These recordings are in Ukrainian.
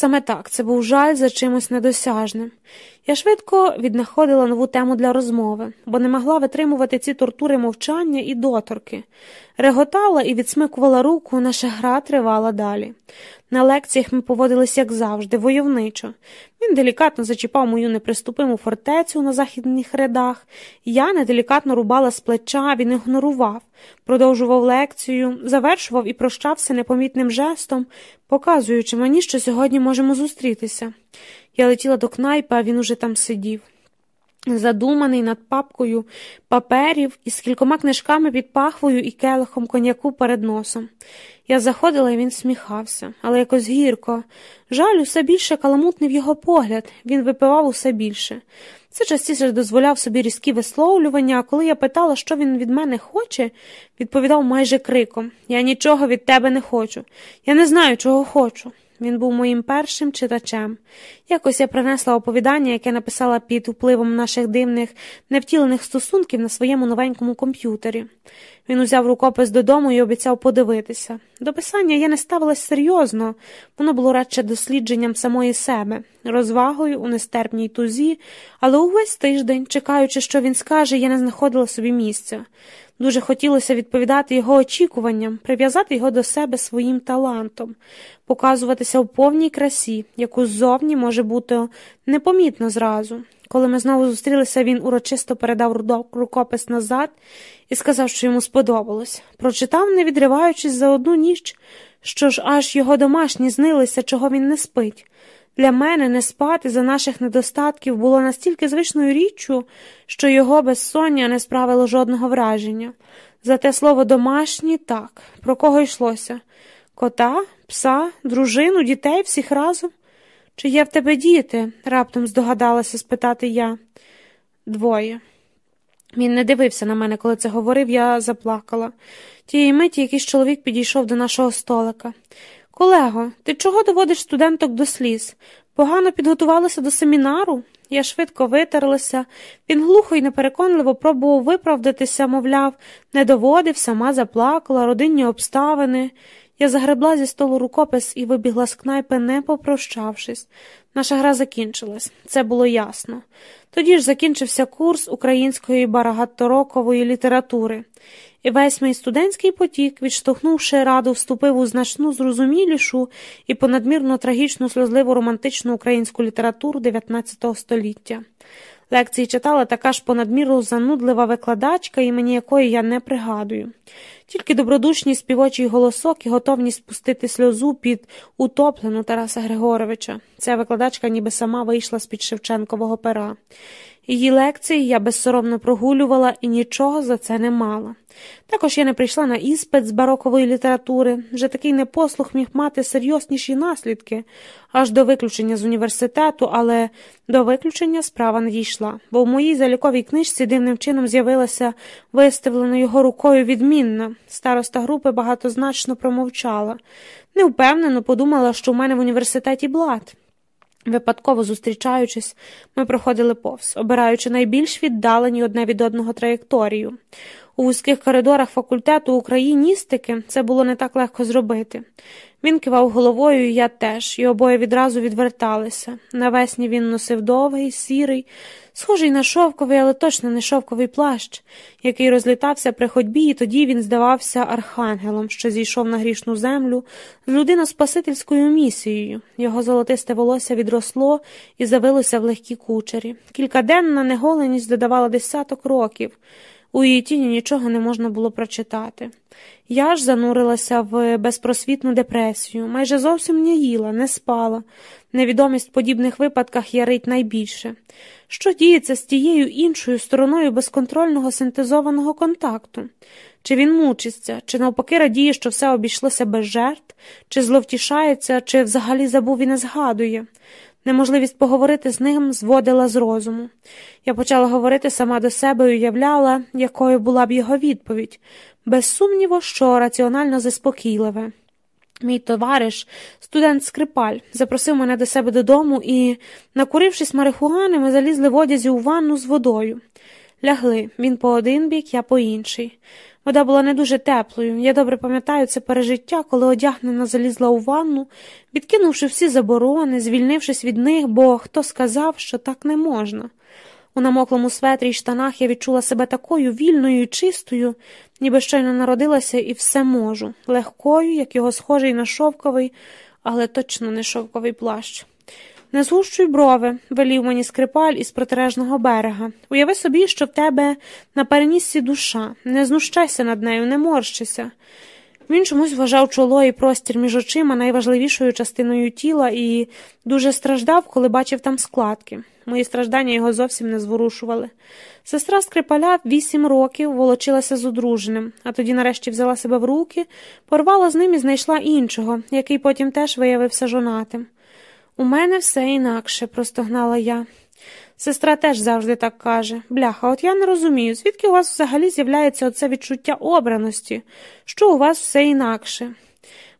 Саме так це був жаль за чимось недосяжним. Я швидко віднаходила нову тему для розмови, бо не могла витримувати ці тортури мовчання і доторки. Реготала і відсмикувала руку, наша гра тривала далі. На лекціях ми поводились, як завжди, войовничо. Він делікатно зачіпав мою неприступиму фортецю на західних рядах, я неделікатно рубала з плеча, він ігнорував, продовжував лекцію, завершував і прощався непомітним жестом, показуючи мені, що сьогодні можемо зустрітися. Я летіла до кнайпа, а він уже там сидів. Задуманий над папкою паперів із кількома книжками під пахвою і келихом коньяку перед носом. Я заходила, і він сміхався, але якось гірко. Жаль, усе більше каламутнив його погляд, він випивав усе більше. Це частіше дозволяв собі різкі висловлювання, а коли я питала, що він від мене хоче, відповідав майже криком Я нічого від тебе не хочу. Я не знаю, чого хочу. Він був моїм першим читачем. Якось я принесла оповідання, яке написала під впливом наших дивних, невтілених стосунків на своєму новенькому комп'ютері. Він узяв рукопис додому і обіцяв подивитися. До писання я не ставилась серйозно, воно було радше дослідженням самої себе, розвагою у нестерпній тузі, але увесь тиждень, чекаючи, що він скаже, я не знаходила собі місця. Дуже хотілося відповідати його очікуванням, прив'язати його до себе своїм талантом, показуватися в повній красі, яку ззовні може бути непомітно зразу. Коли ми знову зустрілися, він урочисто передав рукопис назад і сказав, що йому сподобалось. Прочитав, не відриваючись за одну ніч, що ж аж його домашні знилися, чого він не спить. Для мене не спати за наших недостатків було настільки звичною річчю, що його безсоння не справило жодного враження. Зате слово домашні так, про кого йшлося кота, пса, дружину, дітей всіх разом. Чи є в тебе діти? раптом здогадалася спитати я. Двоє. Він не дивився на мене, коли це говорив, я заплакала. Тієї миті якийсь чоловік підійшов до нашого столика. Колего, ти чого доводиш студенток до сліз? Погано підготувалася до семінару? Я швидко витерлася. Він глухо і непереконливо пробував виправдатися, мовляв, не доводив, сама заплакала, родинні обставини. Я загребла зі столу рукопис і вибігла з кнайпи, не попрощавшись. Наша гра закінчилась, це було ясно. Тоді ж закінчився курс української барагаторокової літератури, і весь мій студентський потік, відштовхнувши раду, вступив у значну зрозумілішу і понадмірно трагічну сльозливу романтичну українську літературу XIX століття. Лекції читала така ж понадміру занудлива викладачка, імені якої я не пригадую. Тільки добродушний співочий голосок і готовність спустити сльозу під утоплену Тараса Григоровича. Ця викладачка ніби сама вийшла з під Шевченкового пера. Її лекції я безсоромно прогулювала і нічого за це не мала. Також я не прийшла на іспит з барокової літератури, вже такий непослух міг мати серйозніші наслідки, аж до виключення з університету, але до виключення справа не дійшла, бо в моїй заліковій книжці дивним чином з'явилася виставлена його рукою відмінна. Староста групи багатозначно промовчала. Невпевнено подумала, що в мене в університеті блат. Випадково зустрічаючись, ми проходили повз, обираючи найбільш віддалені одне від одного траєкторію. У вузьких коридорах факультету україністики це було не так легко зробити. Він кивав головою, і я теж, і обоє відразу відверталися. Навесні він носив довгий, сірий, схожий на шовковий, але точно не шовковий плащ, який розлітався при ходьбі, і тоді він здавався архангелом, що зійшов на грішну землю з людино-спасительською місією. Його золотисте волосся відросло і завилося в легкі кучері. Кількаденна неголеність додавала десяток років. У її тіні нічого не можна було прочитати. Я ж занурилася в безпросвітну депресію, майже зовсім не їла, не спала. Невідомість в подібних випадках ярить найбільше. Що діється з тією іншою стороною безконтрольного синтезованого контакту? Чи він мучиться, чи навпаки радіє, що все обійшлося без жертв, чи зловтішається, чи взагалі забув і не згадує. Неможливість поговорити з ним зводила з розуму. Я почала говорити сама до себе і уявляла, якою була б його відповідь, без сумніву, що раціонально заспокійливе. Мій товариш, студент Скрипаль, запросив мене до себе додому і, накурившись марихуани, ми залізли в одязі у ванну з водою. Лягли він по один бік, я по інший. Вода була не дуже теплою. Я добре пам'ятаю це пережиття, коли одягнена залізла у ванну, відкинувши всі заборони, звільнившись від них, бо хто сказав, що так не можна. У намоклому светрі й штанах я відчула себе такою вільною і чистою, ніби щойно народилася і все можу, легкою, як його схожий на шовковий, але точно не шовковий плащ. Не згущуй брови, велів мені скрипаль із протилежного берега. Уяви собі, що в тебе на перенісці душа, не знущайся над нею, не морщися. Він чомусь вважав чоло і простір між очима найважливішою частиною тіла і дуже страждав, коли бачив там складки. Мої страждання його зовсім не зворушували. Сестра скрипаля вісім років волочилася з одруженим, а тоді нарешті взяла себе в руки, порвала з ним і знайшла іншого, який потім теж виявився жонатим. У мене все інакше, простогнала я. Сестра теж завжди так каже бляха, от я не розумію, звідки у вас взагалі з'являється оце відчуття обраності, що у вас все інакше.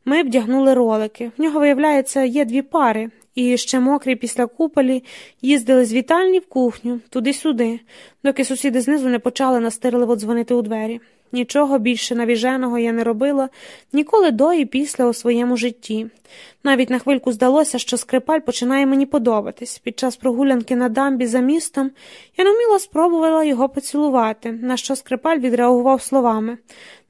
Ми вдягнули ролики. В нього, виявляється, є дві пари, і ще мокрі після куполі їздили з вітальні в кухню, туди-сюди, доки сусіди знизу не почали настирливо дзвонити у двері. Нічого більше навіженого я не робила ніколи до і після у своєму житті. Навіть на хвильку здалося, що скрипаль починає мені подобатись. Під час прогулянки на дамбі за містом я невміло спробувала його поцілувати, на що скрипаль відреагував словами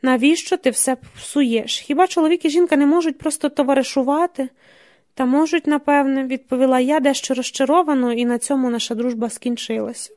Навіщо ти все псуєш? Хіба чоловік і жінка не можуть просто товаришувати? Та можуть, напевне, відповіла я дещо розчаровано, і на цьому наша дружба скінчилася.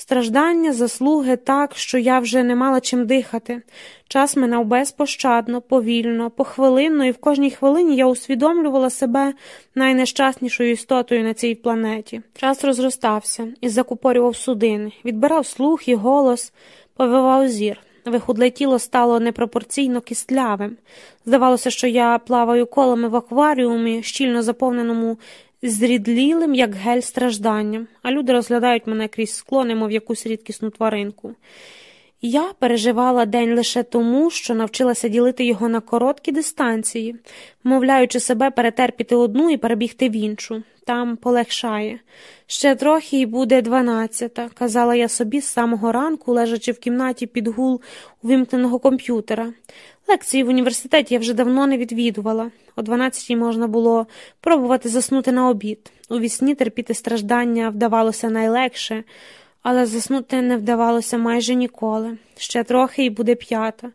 Страждання, заслуги так, що я вже не мала чим дихати. Час минав безпощадно, повільно, похвилинно, і в кожній хвилині я усвідомлювала себе найнещаснішою істотою на цій планеті. Час розростався і закупорював судини, відбирав слух і голос, повивав зір. Вихудле тіло стало непропорційно кістлявим. Здавалося, що я плаваю колами в акваріумі, щільно заповненому зрідлілим, як гель стражданням, а люди розглядають мене крізь скло, немов якусь рідкісну тваринку. Я переживала день лише тому, що навчилася ділити його на короткі дистанції, вмовляючи себе перетерпіти одну і перебігти в іншу. Там полегшає. Ще трохи і буде дванадцята, казала я собі з самого ранку, лежачи в кімнаті під гул увімкненого комп'ютера. Лекції в університеті я вже давно не відвідувала. О дванадцятій можна було пробувати заснути на обід. У вісні терпіти страждання вдавалося найлегше, але заснути не вдавалося майже ніколи. Ще трохи і буде п'ята.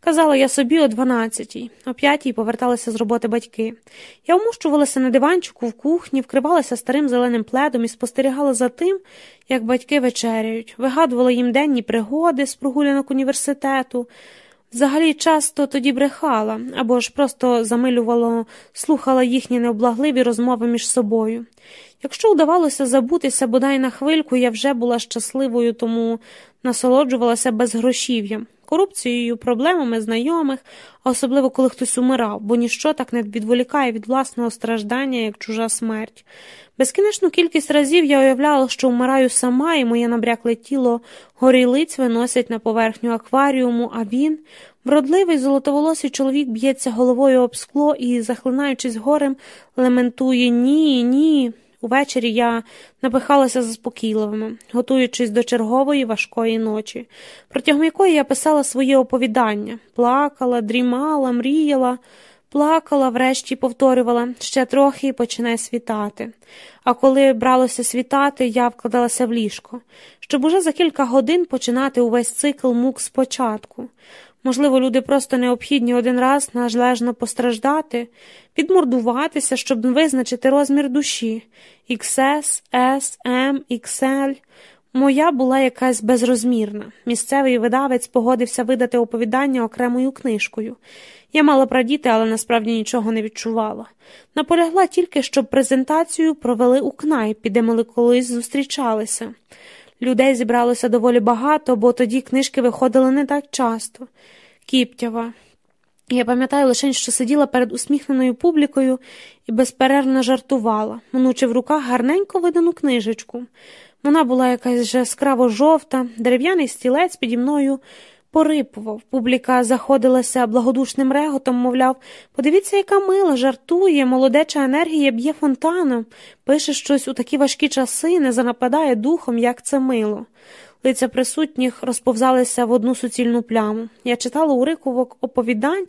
Казала я собі о дванадцятій, о п'ятій поверталися з роботи батьки. Я вмущувалася на диванчику в кухні, вкривалася старим зеленим пледом і спостерігала за тим, як батьки вечеряють, вигадувала їм денні пригоди з прогулянок університету. Взагалі часто тоді брехала або ж просто замилювало, слухала їхні необлагливі розмови між собою. Якщо вдавалося забутися бодай на хвильку, я вже була щасливою, тому насолоджувалася безгрошів'ям, корупцією, проблемами знайомих, особливо коли хтось умирав, бо ніщо так не відволікає від власного страждання, як чужа смерть. Безкінечну кількість разів я уявляла, що вмираю сама, і моє набрякле тіло горілиць виносять на поверхню акваріуму, а він, вродливий золотоволосий чоловік, б'ється головою об скло і, захлинаючись горем, лементує ні, ні. Увечері я напихалася заспокійливими, готуючись до чергової важкої ночі, протягом якої я писала своє оповідання, плакала, дрімала, мріяла. Плакала, врешті повторювала ще трохи і почне світати. А коли бралося світати, я вкладалася в ліжко, щоб уже за кілька годин починати увесь цикл мук спочатку. Можливо, люди просто необхідні один раз належно постраждати, підмордуватися, щоб визначити розмір душі XS, S, M, XL. Моя була якась безрозмірна. Місцевий видавець погодився видати оповідання окремою книжкою. Я мала прадіти, але насправді нічого не відчувала. Наполягла тільки, щоб презентацію провели у кнайпі, де ми колись зустрічалися. Людей зібралося доволі багато, бо тоді книжки виходили не так часто. Кіптява. Я пам'ятаю лише, що сиділа перед усміхненою публікою і безперервно жартувала, минучи в руках гарненько видану книжечку. Вона була якась яскраво жовта, дерев'яний стілець піді мною порипував. Публіка заходилася благодушним реготом, мовляв, подивіться, яка мила, жартує, молодеча енергія б'є фонтаном, пише щось у такі важкі часи, не занападає духом, як це мило. лиця присутніх розповзалися в одну суцільну пляму. Я читала уриковок оповідань,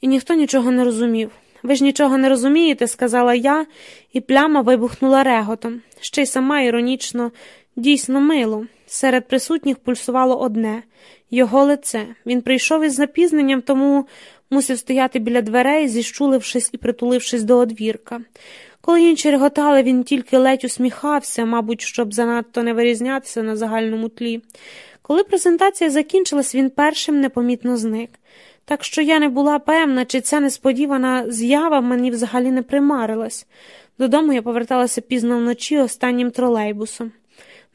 і ніхто нічого не розумів. Ви ж нічого не розумієте, сказала я, і пляма вибухнула реготом. Ще й сама іронічно, дійсно мило. Серед присутніх пульсувало одне його лице. Він прийшов із запізненням, тому мусив стояти біля дверей, зіщулившись і притулившись до одвірка. Коли інші реготали, він тільки ледь усміхався, мабуть, щоб занадто не вирізнятися на загальному тлі. Коли презентація закінчилась, він першим непомітно зник. Так що я не була певна, чи ця несподівана з'ява мені взагалі не примарилась. Додому я поверталася пізно вночі останнім тролейбусом.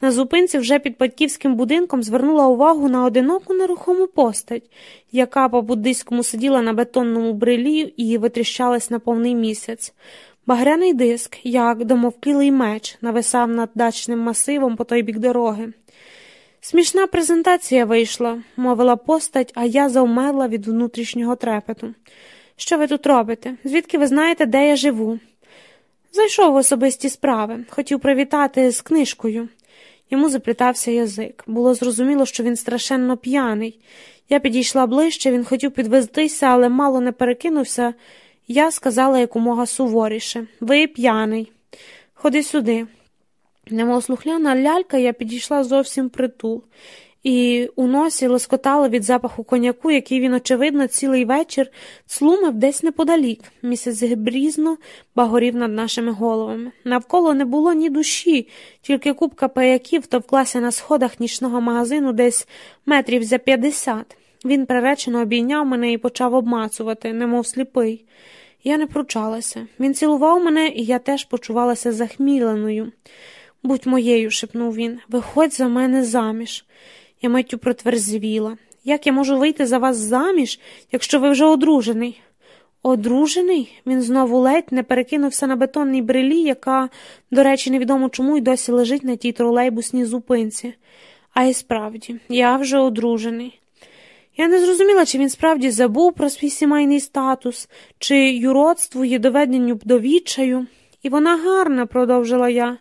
На зупинці вже під батьківським будинком звернула увагу на одиноку нерухому постать, яка по буддийському сиділа на бетонному брилі і витріщалась на повний місяць. Багряний диск, як домовклілий меч, нависав над дачним масивом по той бік дороги. Смішна презентація вийшла, мовила постать, а я завмерла від внутрішнього трепету. Що ви тут робите? Звідки ви знаєте, де я живу? Зайшов в особисті справи, хотів привітати з книжкою. Йому заплітався язик. Було зрозуміло, що він страшенно п'яний. Я підійшла ближче, він хотів підвестися, але мало не перекинувся. Я сказала якомога суворіше ви п'яний. Ходи сюди. Немов слухляна лялька, я підійшла зовсім притул, і у носі лоскотало від запаху коняку, який він, очевидно, цілий вечір цлумив десь неподалік. Місяць грізно багорів над нашими головами. Навколо не було ні душі, тільки купка паяків товклася на сходах нічного магазину десь метрів за п'ятдесят. Він приречено обійняв мене і почав обмацувати, немов сліпий. Я не пручалася. Він цілував мене, і я теж почувалася захміленою. Будь моєю, шепнув він, виходь за мене заміж. Я миттю протверзвіла. Як я можу вийти за вас заміж, якщо ви вже одружений? Одружений? Він знову ледь не перекинувся на бетонній брелі, яка, до речі, невідомо чому й досі лежить на тій тролейбусній зупинці. А й справді, я вже одружений. Я не зрозуміла, чи він справді забув про свій сімейний статус, чи юродству є доведенню до відчаю. І вона гарна, продовжила я.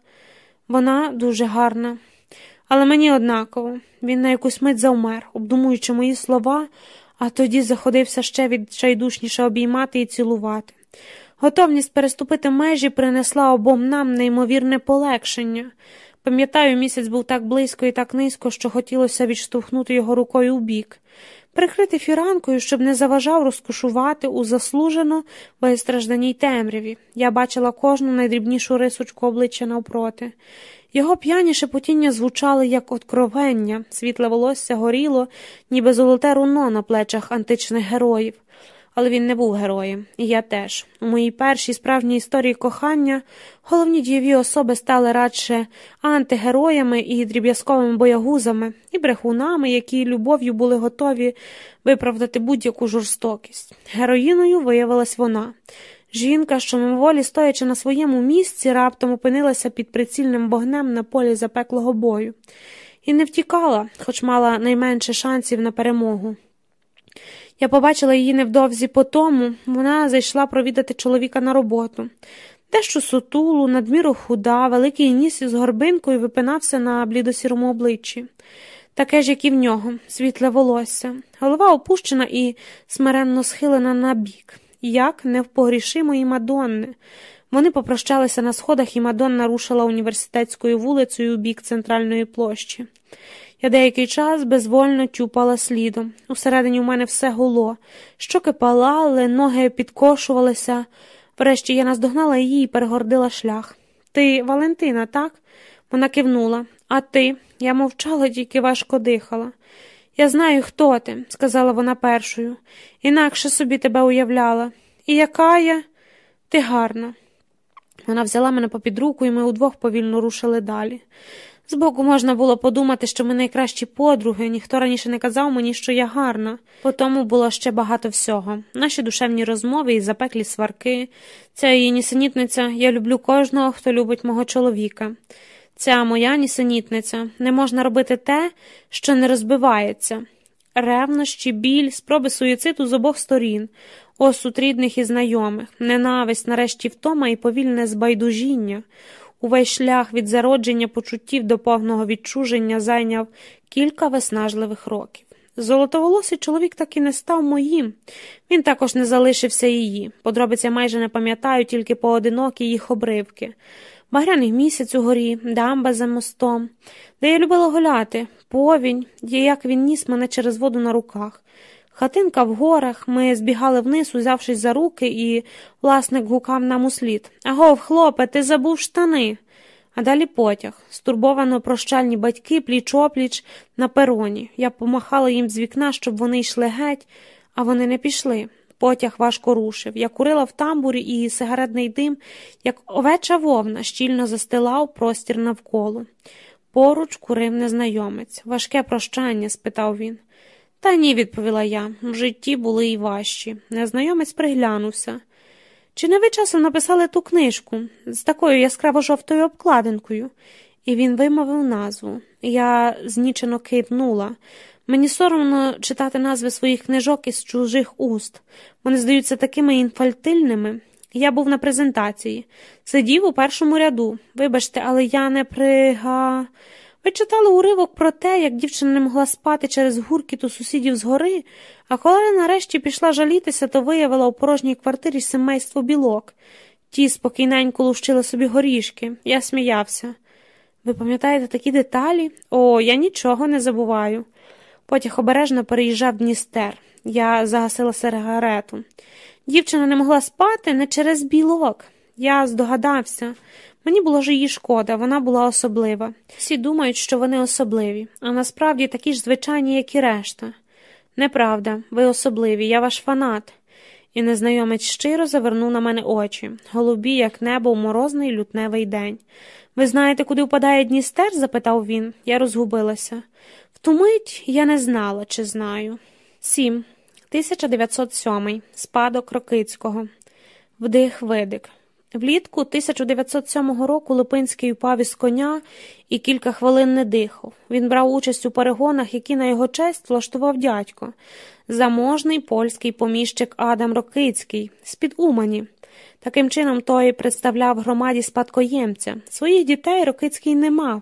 Вона дуже гарна. Але мені однаково. Він на якусь мить завмер, обдумуючи мої слова, а тоді заходився ще відчайдушніше обіймати і цілувати. Готовність переступити межі принесла обом нам неймовірне полегшення. Пам'ятаю, місяць був так близько і так низько, що хотілося відштовхнути його рукою у бік прикрити фіранкою, щоб не заважав розкошувати у заслужено безстражданій темряві. Я бачила кожну найдрібнішу рисочку обличчя навпроти. Його п'яні шепотіння звучали як откровення, світле волосся горіло, ніби золоте руно на плечах античних героїв але він не був героєм, і я теж. У моїй першій справжній історії кохання головні дієві особи стали радше антигероями і дріб'язковими боягузами, і брехунами, які любов'ю були готові виправдати будь-яку жорстокість. Героїною виявилась вона. Жінка, що мимоволі, стоячи на своєму місці, раптом опинилася під прицільним вогнем на полі запеклого бою, і не втікала, хоч мала найменше шансів на перемогу. Я побачила її невдовзі по тому, вона зайшла провідати чоловіка на роботу. Дещо сутулу, надміру худа, великий ніс із горбинкою випинався на блідосірому обличчі, таке ж, як і в нього, світле волосся, голова опущена і смиренно схилена на бік, як невпогрішимої Мадонни. Вони попрощалися на сходах, і Мадонна рушила університетською вулицею у бік центральної площі. Я деякий час безвольно тюпала слідом. Усередині у мене все гуло, щоки палали, ноги підкошувалися. Врешті я наздогнала її і перегордила шлях. Ти, Валентина, так? Вона кивнула. А ти? Я мовчала, тільки важко дихала. Я знаю, хто ти, сказала вона першою. Інакше собі тебе уявляла. І яка я? Ти гарна. Вона взяла мене попід руку, і ми удвох повільно рушили далі. Збоку можна було подумати, що ми найкращі подруги, ніхто раніше не казав мені, що я гарна, по тому було ще багато всього. Наші душевні розмови і запеклі сварки, ця її нісенітниця, я люблю кожного, хто любить мого чоловіка. Ця моя нісенітниця, не можна робити те, що не розбивається. Ревнощі, біль, спроби суїциду з обох сторін, осуд рідних і знайомих, ненависть, нарешті втома і повільне збайдужіння. Увесь шлях від зародження почуттів до повного відчуження зайняв кілька виснажливих років. Золотоволосий чоловік так і не став моїм. Він також не залишився її. Подробиці майже не пам'ятаю, тільки поодинокі їх обривки. Багряний місяць у горі, дамба за мостом, де я любила гуляти, повінь, як він ніс мене через воду на руках. Хатинка в горах, ми збігали вниз, узявшись за руки, і власник гукав нам услід Агов, хлопе, ти забув штани. А далі потяг. Стурбовано прощальні батьки, пліч опліч на пероні. Я помахала їм з вікна, щоб вони йшли геть, а вони не пішли. Потяг важко рушив. Я курила в тамбурі, і сигаретний дим, як овеча вовна, щільно застилав простір навколо. Поруч курив незнайомець. Важке прощання? спитав він. Та ні, відповіла я. В житті були й важчі. Незнайомець приглянувся. Чи не ви часом написали ту книжку з такою яскраво жовтою обкладинкою? І він вимовив назву. Я знічено кивнула. Мені соромно читати назви своїх книжок із чужих уст. Вони здаються такими інфальтильними. Я був на презентації, сидів у першому ряду. Вибачте, але я не прига. Ви читали уривок про те, як дівчина не могла спати через гуркіт у сусідів згори, а коли нарешті пішла жалітися, то виявила у порожній квартирі семейство білок. Ті спокійненько лущили собі горішки. Я сміявся. Ви пам'ятаєте такі деталі? О, я нічого не забуваю. Потяг обережно переїжджав Дністер. Я загасила сигарету. Дівчина не могла спати не через білок. Я здогадався. Мені було ж її шкода, вона була особлива. Всі думають, що вони особливі, а насправді такі ж звичайні, як і решта. Неправда, ви особливі, я ваш фанат. І незнайомець щиро завернув на мене очі, голубі, як небо у морозний лютневий день. Ви знаєте, куди впадає Дністер? запитав він. Я розгубилася. В ту мить я не знала, чи знаю. Сім. 1907. Спадок Рокицького. Вдих видик. Влітку 1907 року Липинський упав із коня і кілька хвилин не дихав. Він брав участь у перегонах, які на його честь влаштував дядько, заможний польський поміщик Адам Рокицький з-під Умані. Таким чином той представляв громаді спадкоємця. Своїх дітей Рокицький не мав.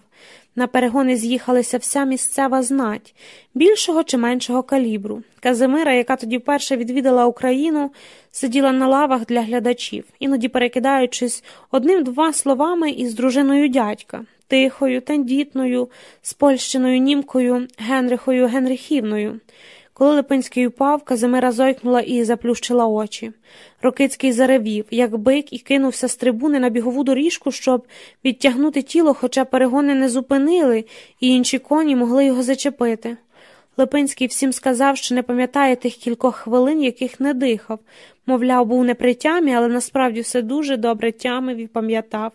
На перегони з'їхалася вся місцева знать, більшого чи меншого калібру. Казимира, яка тоді вперше відвідала Україну, сиділа на лавах для глядачів, іноді перекидаючись одним-два словами із дружиною дядька, тихою, тендітною, спольщеною німкою Генрихою Генрихівною. Коли Липинський упав, Казимира зойкнула і заплющила очі. Рокицький заревів, як бик, і кинувся з трибуни на бігову доріжку, щоб відтягнути тіло, хоча перегони не зупинили, і інші коні могли його зачепити. Липинський всім сказав, що не пам'ятає тих кількох хвилин, яких не дихав. Мовляв, був не при тямі, але насправді все дуже добре тямив і пам'ятав.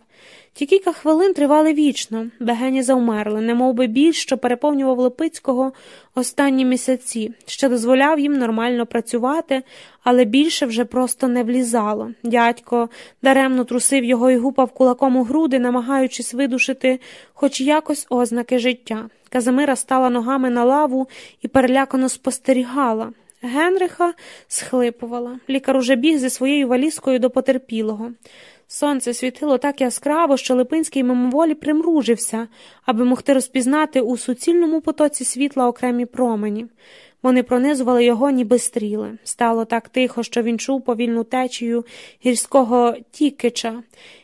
Ті кілька хвилин тривали вічно, бегені завмерли, немов би біль, що переповнював Липицького останні місяці, що дозволяв їм нормально працювати, але більше вже просто не влізало. Дядько даремно трусив його і гупав кулаком у груди, намагаючись видушити хоч якось ознаки життя. Казимира стала ногами на лаву і перелякано спостерігала. Генриха схлипувала. Лікар уже біг зі своєю валізкою до потерпілого. Сонце світило так яскраво, що Липинський мимоволі примружився, аби могти розпізнати у суцільному потоці світла окремі промені. Вони пронизували його, ніби стріли. Стало так тихо, що він чув повільну течію гірського тікича,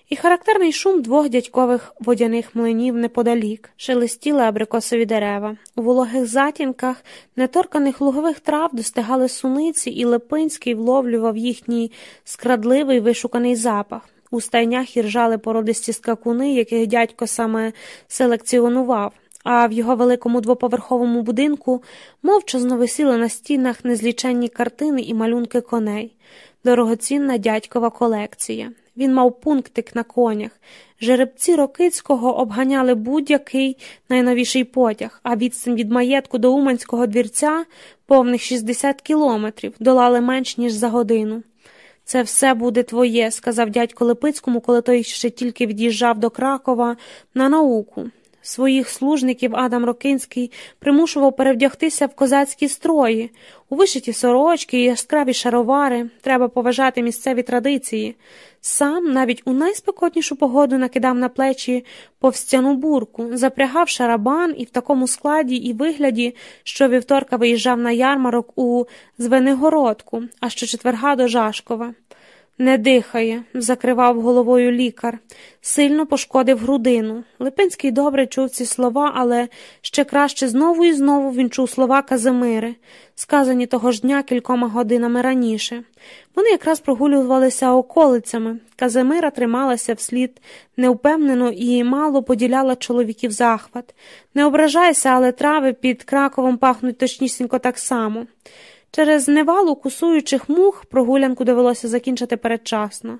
і характерний шум двох дядькових водяних млинів неподалік, шелестіли абрикосові дерева. У вологих затінках неторканих лугових трав достигали суниці, і Липинський вловлював їхній скрадливий вишуканий запах. У стайнях іржали породисті скакуни, яких дядько саме селекціонував, а в його великому двоповерховому будинку мовчазно висіли на стінах незліченні картини і малюнки коней, дорогоцінна дядькова колекція. Він мав пунктик на конях. Жеребці Рокицького обганяли будь-який найновіший потяг, а відстань від маєтку до Уманського двірця, повних 60 кілометрів, долали менш ніж за годину. Це все буде твоє, сказав дядько Липицькому, коли той ще тільки від'їжджав до Кракова на науку. Своїх служників Адам Рокинський примушував перевдягтися в козацькі строї, у вишиті сорочки і яскраві шаровари, треба поважати місцеві традиції. Сам навіть у найспекотнішу погоду накидав на плечі повстяну бурку, запрягав шарабан і в такому складі і вигляді, що вівторка виїжджав на ярмарок у Звенигородку, а що четверга до Жашкова. Не дихає, закривав головою лікар, сильно пошкодив грудину. Липинський добре чув ці слова, але ще краще знову і знову він чув слова Казимири, сказані того ж дня кількома годинами раніше. Вони якраз прогулювалися околицями. Казимира трималася вслід неупевнено і мало поділяла чоловіків захват. Не ображайся, але трави під Краковом пахнуть точнісінько так само. Через невалу кусуючих мух прогулянку довелося закінчити передчасно.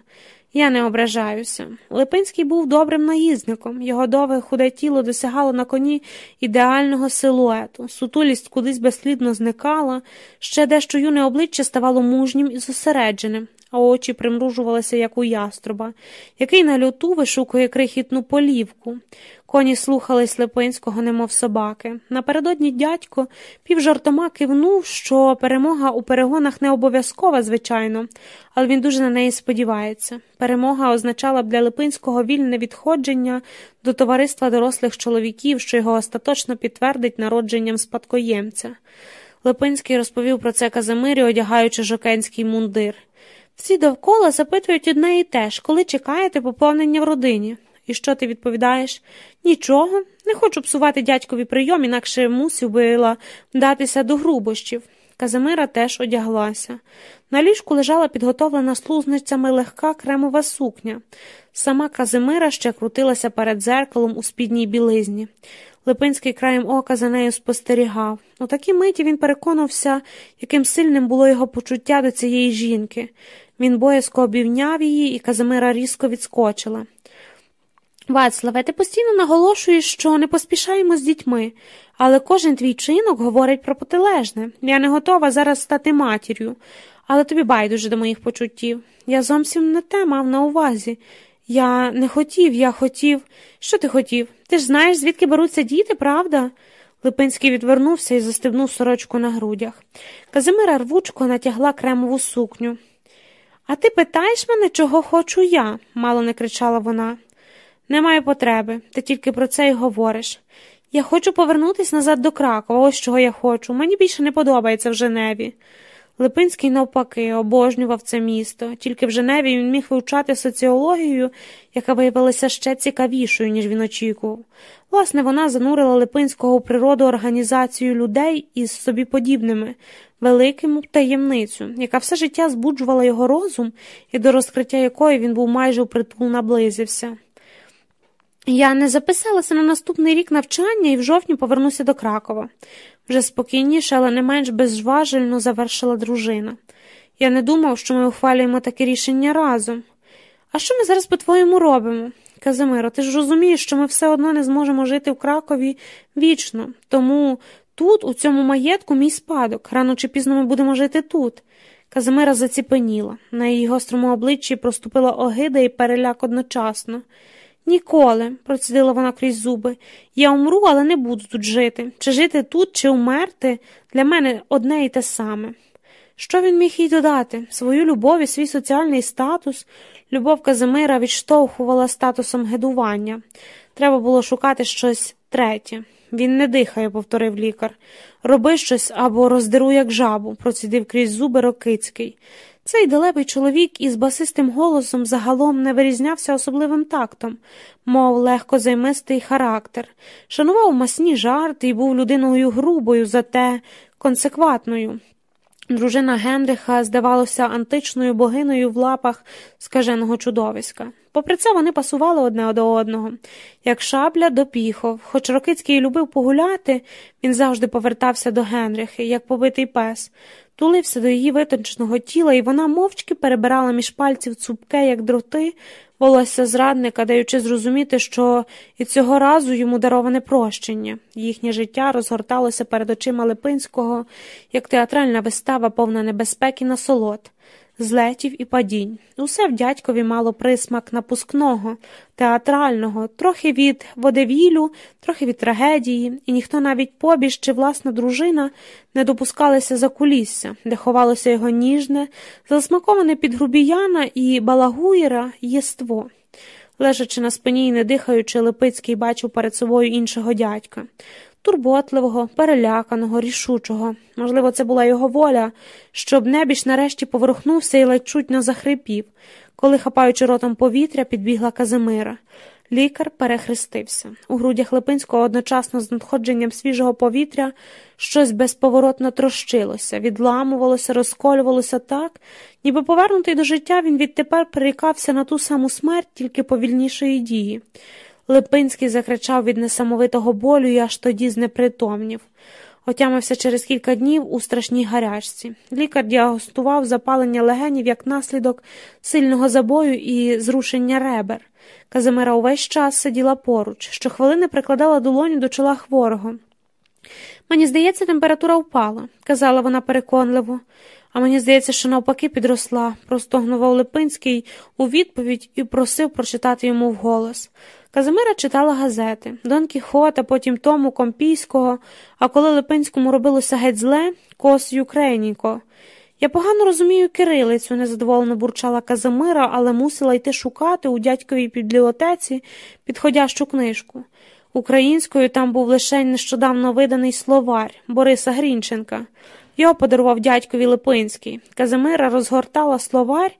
Я не ображаюся. Липинський був добрим наїзником, його довге худе тіло досягало на коні ідеального силуету, сутулість кудись безслідно зникала, ще дещо юне обличчя ставало мужнім і зосередженим, а очі примружувалися, як у яструба, який на люту вишукує крихітну полівку. Коні слухались Липинського, немов собаки. Напередодні дядько півжартома кивнув, що перемога у перегонах не обов'язкова, звичайно, але він дуже на неї сподівається. Перемога означала б для Липинського вільне відходження до товариства дорослих чоловіків, що його остаточно підтвердить народженням спадкоємця. Липинський розповів про це Казимирі, одягаючи жокенський мундир. Всі довкола запитують одне і те ж, коли чекаєте поповнення в родині. І що ти відповідаєш? Нічого, не хочу псувати дядькові прийом, інакше мусив би датися до грубощів. Казимира теж одяглася. На ліжку лежала підготовлена слузницями легка кремова сукня. Сама Казимира ще крутилася перед дзеркалом у спідній білизні. Липинський краєм ока за нею спостерігав. У такій миті він переконався, яким сильним було його почуття до цієї жінки. Він боязко обівняв її, і Казимира різко відскочила. Вацлаве, ти постійно наголошуєш, що не поспішаємо з дітьми, але кожен твій чинок говорить про протилежне. Я не готова зараз стати матір'ю, але тобі байдуже до моїх почуттів. Я зовсім не те мав на увазі. Я не хотів, я хотів. Що ти хотів? Ти ж знаєш, звідки беруться діти, правда? Липинський відвернувся і застебнув сорочку на грудях. Казимира рвучко натягла кремову сукню. А ти питаєш мене, чого хочу я? мало не кричала вона. Немає потреби, ти тільки про це й говориш. Я хочу повернутися назад до Кракова, ось чого я хочу. Мені більше не подобається в Женеві. Липинський, навпаки, обожнював це місто, тільки в Женеві він міг вивчати соціологію, яка виявилася ще цікавішою, ніж він очікував. Власне, вона занурила Липинського у природу організацію людей із собі подібними, великим таємницю, яка все життя збуджувала його розум і до розкриття якої він був майже впритул наблизився. Я не записалася на наступний рік навчання і в жовтні повернуся до Кракова. Вже спокійніше, але не менш безжважельно завершила дружина. Я не думав, що ми ухвалюємо таке рішення разом. А що ми зараз, по-твоєму, робимо? Казимиро, ти ж розумієш, що ми все одно не зможемо жити в Кракові вічно, тому тут, у цьому маєтку, мій спадок. Рано чи пізно ми будемо жити тут. Казимира заціпеніла. На її гострому обличчі проступила огида і переляк одночасно. Ніколи, процідила вона крізь зуби. Я умру, але не буду тут жити. Чи жити тут, чи умерти для мене одне і те саме. Що він міг їй додати? Свою любов і свій соціальний статус. Любов Казимира відштовхувала статусом гидування. Треба було шукати щось третє. Він не дихає, повторив лікар. Роби щось або роздеру, як жабу, процідив крізь зуби Рокицький. Цей далебий чоловік із басистим голосом загалом не вирізнявся особливим тактом, мов легко займистий характер, шанував масні жарти і був людиною грубою, зате консекватною. Дружина Генриха здавалося античною богиною в лапах скаженого чудовиська. Попри це вони пасували одне до одного, як шабля до піхов. Хоч Рокицький любив погуляти, він завжди повертався до Генрихи, як побитий пес, тулився до її витонченого тіла, і вона мовчки перебирала між пальців цупке, як дроти, волосся зрадника, даючи зрозуміти, що і цього разу йому дароване прощення. Їхнє життя розгорталося перед очима Липинського, як театральна вистава, повна небезпеки насолод. Злетів і падінь. Усе в дядькові мало присмак напускного, театрального, трохи від водевілю, трохи від трагедії, і ніхто навіть побіж чи власна дружина не допускалися за кулісся, де ховалося його ніжне, засмаковане під грубіяна і балагуєра єство. Лежачи на спині і не дихаючи, Липицький бачив перед собою іншого дядька турботливого, переляканого, рішучого. Можливо, це була його воля, щоб небіж нарешті поворухнувся і ледь чутно захрипів, коли, хапаючи ротом повітря, підбігла Казимира. Лікар перехрестився. У грудях Липинського одночасно з надходженням свіжого повітря щось безповоротно трощилося, відламувалося, розколювалося так, ніби повернутий до життя він відтепер прирікався на ту саму смерть, тільки повільнішої дії. Липинський закричав від несамовитого болю і аж тоді знепритомнів. Отямився через кілька днів у страшній гарячці. Лікар діагностував запалення легенів як наслідок сильного забою і зрушення ребер. Казимира увесь час сиділа поруч, щохвилини прикладала долоню до чола хворого. Мені здається, температура впала, казала вона переконливо, а мені здається, що навпаки підросла, простогнував Липинський у відповідь і просив прочитати йому вголос. Казимира читала газети Дон Кіхота, потім Тому Компійського, а коли Липинському робилося геть зле, кос Юкрейніко. Я погано розумію кирилицю, незадоволено бурчала Казимира, але мусила йти шукати у дядьковій бібліотеці підходящу книжку. Українською там був лише нещодавно виданий словарь Бориса Грінченка. Його подарував дядькові Липинський. Казимира розгортала словарь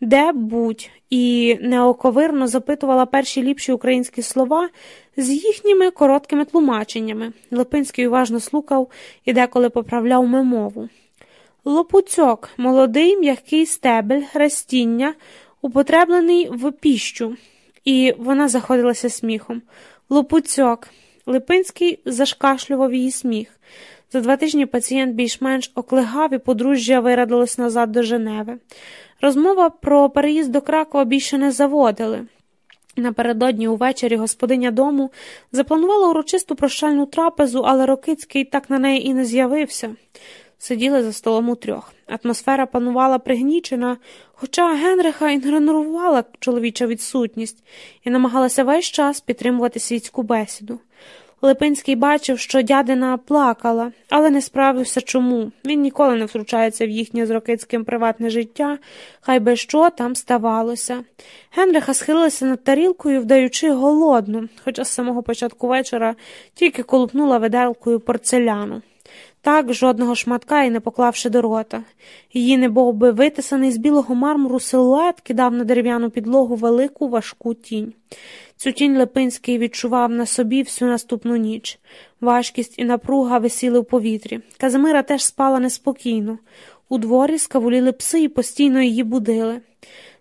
де будь і неоковирно запитувала перші ліпші українські слова з їхніми короткими тлумаченнями. Липинський уважно слухав і деколи поправляв мимову. Лопуцьок молодий м'який стебель, растіння, употреблений в піщу, і вона заходилася сміхом. Лопуцьок. Липинський зашкашлював її сміх. За два тижні пацієнт більш-менш оклигав і подружжя вирадилось назад до Женеви. Розмова про переїзд до Кракова більше не заводили. Напередодні увечері господиня дому запланувала урочисту прощальну трапезу, але Рокицький так на неї і не з'явився. Сиділи за столом у трьох. Атмосфера панувала пригнічена, хоча Генриха ігнорувала чоловіча відсутність і намагалася весь час підтримувати світську бесіду. Липинський бачив, що дядина плакала, але не справився чому. Він ніколи не втручається в їхнє з Рокицьким приватне життя, хай би що там ставалося. Генриха схилилася над тарілкою, вдаючи голодну, хоча з самого початку вечора тільки колупнула виделкою порцеляну. Так жодного шматка і не поклавши до рота. Її не був би витисаний з білого мармуру силует кидав на дерев'яну підлогу велику важку тінь. Цю тінь Липинський відчував на собі всю наступну ніч. Важкість і напруга висіли в повітрі. Казимира теж спала неспокійно. У дворі скавуліли пси і постійно її будили.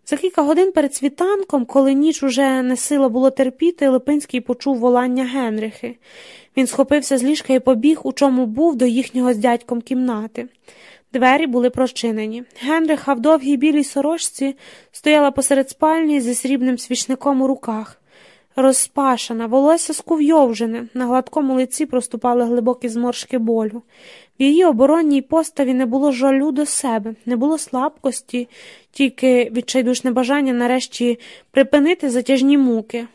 За кілька годин перед світанком, коли ніч уже не сила було терпіти, Липинський почув волання Генрихи. Він схопився з ліжка і побіг, у чому був до їхнього з дядьком кімнати. Двері були прочинені. Генриха в довгій білій сорочці стояла посеред спальні зі срібним свічником у руках розпашена, волосся скувйовжене, на гладкому лиці проступали глибокі зморшки болю. В її оборонній поставі не було жалю до себе, не було слабкості, тільки відчайдушне бажання нарешті припинити затяжні муки.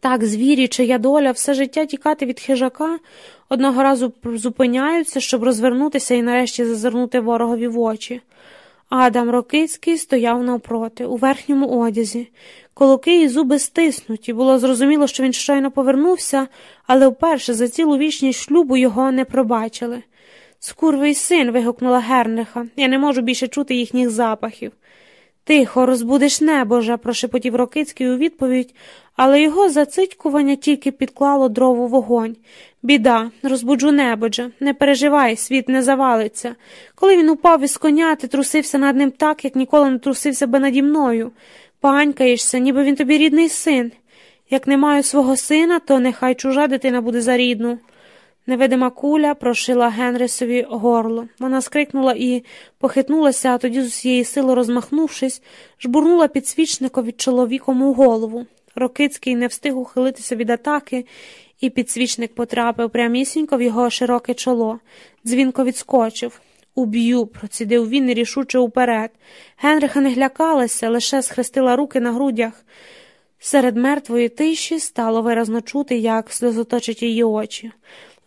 Так, звірі, чия доля, все життя тікати від хижака, одного разу зупиняються, щоб розвернутися і нарешті зазирнути ворогові в очі. Адам Рокицький стояв навпроти, у верхньому одязі. Колоки і зуби стиснуті. Було зрозуміло, що він щойно повернувся, але вперше за цілу вічність шлюбу його не пробачили. Скурвий син. вигукнула Герниха. Я не можу більше чути їхніх запахів. Тихо, розбудеш небожа, прошепотів Рокицький у відповідь, але його зацитькування тільки підклало дрову вогонь. Біда, розбуджу небоджа, не переживай, світ не завалиться. Коли він упав із коня, ти трусився над ним так, як ніколи не трусився би наді мною. Панькаєшся, ніби він тобі рідний син. Як не маю свого сина, то нехай чужа дитина буде за рідну. Невидима куля прошила Генрисові горло. Вона скрикнула і похитнулася, а тоді з усієї сили розмахнувшись, жбурнула підсвічникові чоловіком у голову. Рокицький не встиг ухилитися від атаки, і підсвічник потрапив прямісінько в його широке чоло. Дзвінко відскочив. Уб'ю, процідив він рішуче уперед. Генриха не глякалася, лише схрестила руки на грудях. Серед мертвої тиші стало виразно чути, як сльозоточить її очі.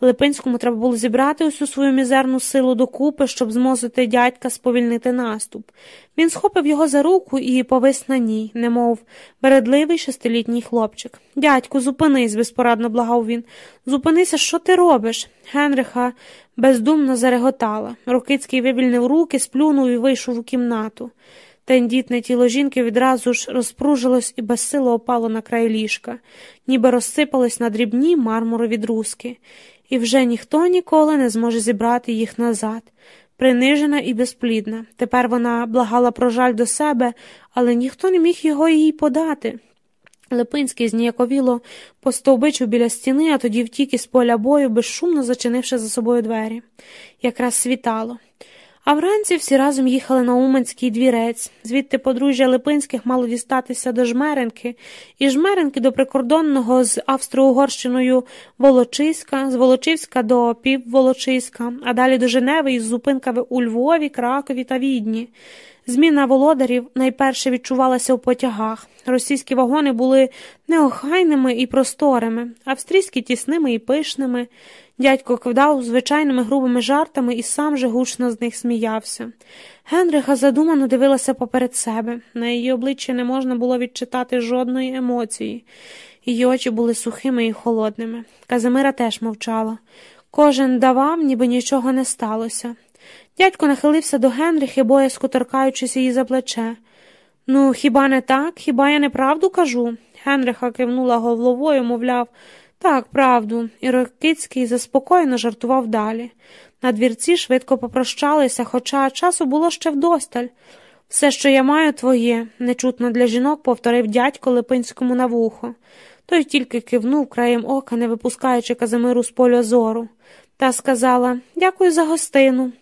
Липинському треба було зібрати усю свою мізерну силу докупи, щоб змусити дядька сповільнити наступ. Він схопив його за руку і повис на ній, немов бередливий шестилітній хлопчик. Дядьку, зупинись, безпорадно благав він. Зупинися, що ти робиш? Генриха бездумно зареготала. Рокицький вивільнив руки, сплюнув і вийшов у кімнату. Тендітне тіло жінки відразу ж розпружилось і безсило опало на край ліжка, ніби розсипалось на дрібні мармурові друзки і вже ніхто ніколи не зможе зібрати їх назад. Принижена і безплідна. Тепер вона благала про жаль до себе, але ніхто не міг його їй подати. Липинський зніяковіло постовбичив біля стіни, а тоді втік із поля бою, безшумно зачинивши за собою двері. Якраз світало. А вранці всі разом їхали на Уманський двірець, звідти подружжя Липинських мало дістатися до Жмеренки, і Жмеренки до прикордонного з Австро-Угорщиною Волочиська, з Волочиська до Півволочиська, а далі до Женеви із зупинками у Львові, Кракові та Відні. Зміна володарів найперше відчувалася у потягах. Російські вагони були неохайними і просторими, австрійські тісними і пишними. Дядько кидав звичайними грубими жартами і сам же гучно з них сміявся. Генриха задумано дивилася поперед себе. На її обличчі не можна було відчитати жодної емоції. Її очі були сухими і холодними. Казимира теж мовчала. Кожен давав, ніби нічого не сталося. Дядько нахилився до Генрихи, боязко торкаючись її за плече. Ну, хіба не так? Хіба я неправду кажу? Генриха кивнула головою, мовляв, так, правду, і Рокицький заспокоєно жартував далі. На двірці швидко попрощалися, хоча часу було ще вдосталь. Все, що я маю, твоє, нечутно для жінок, повторив дядько Липинському на вухо. Той тільки кивнув краєм ока, не випускаючи Казимиру з поля зору, та сказала Дякую за гостину.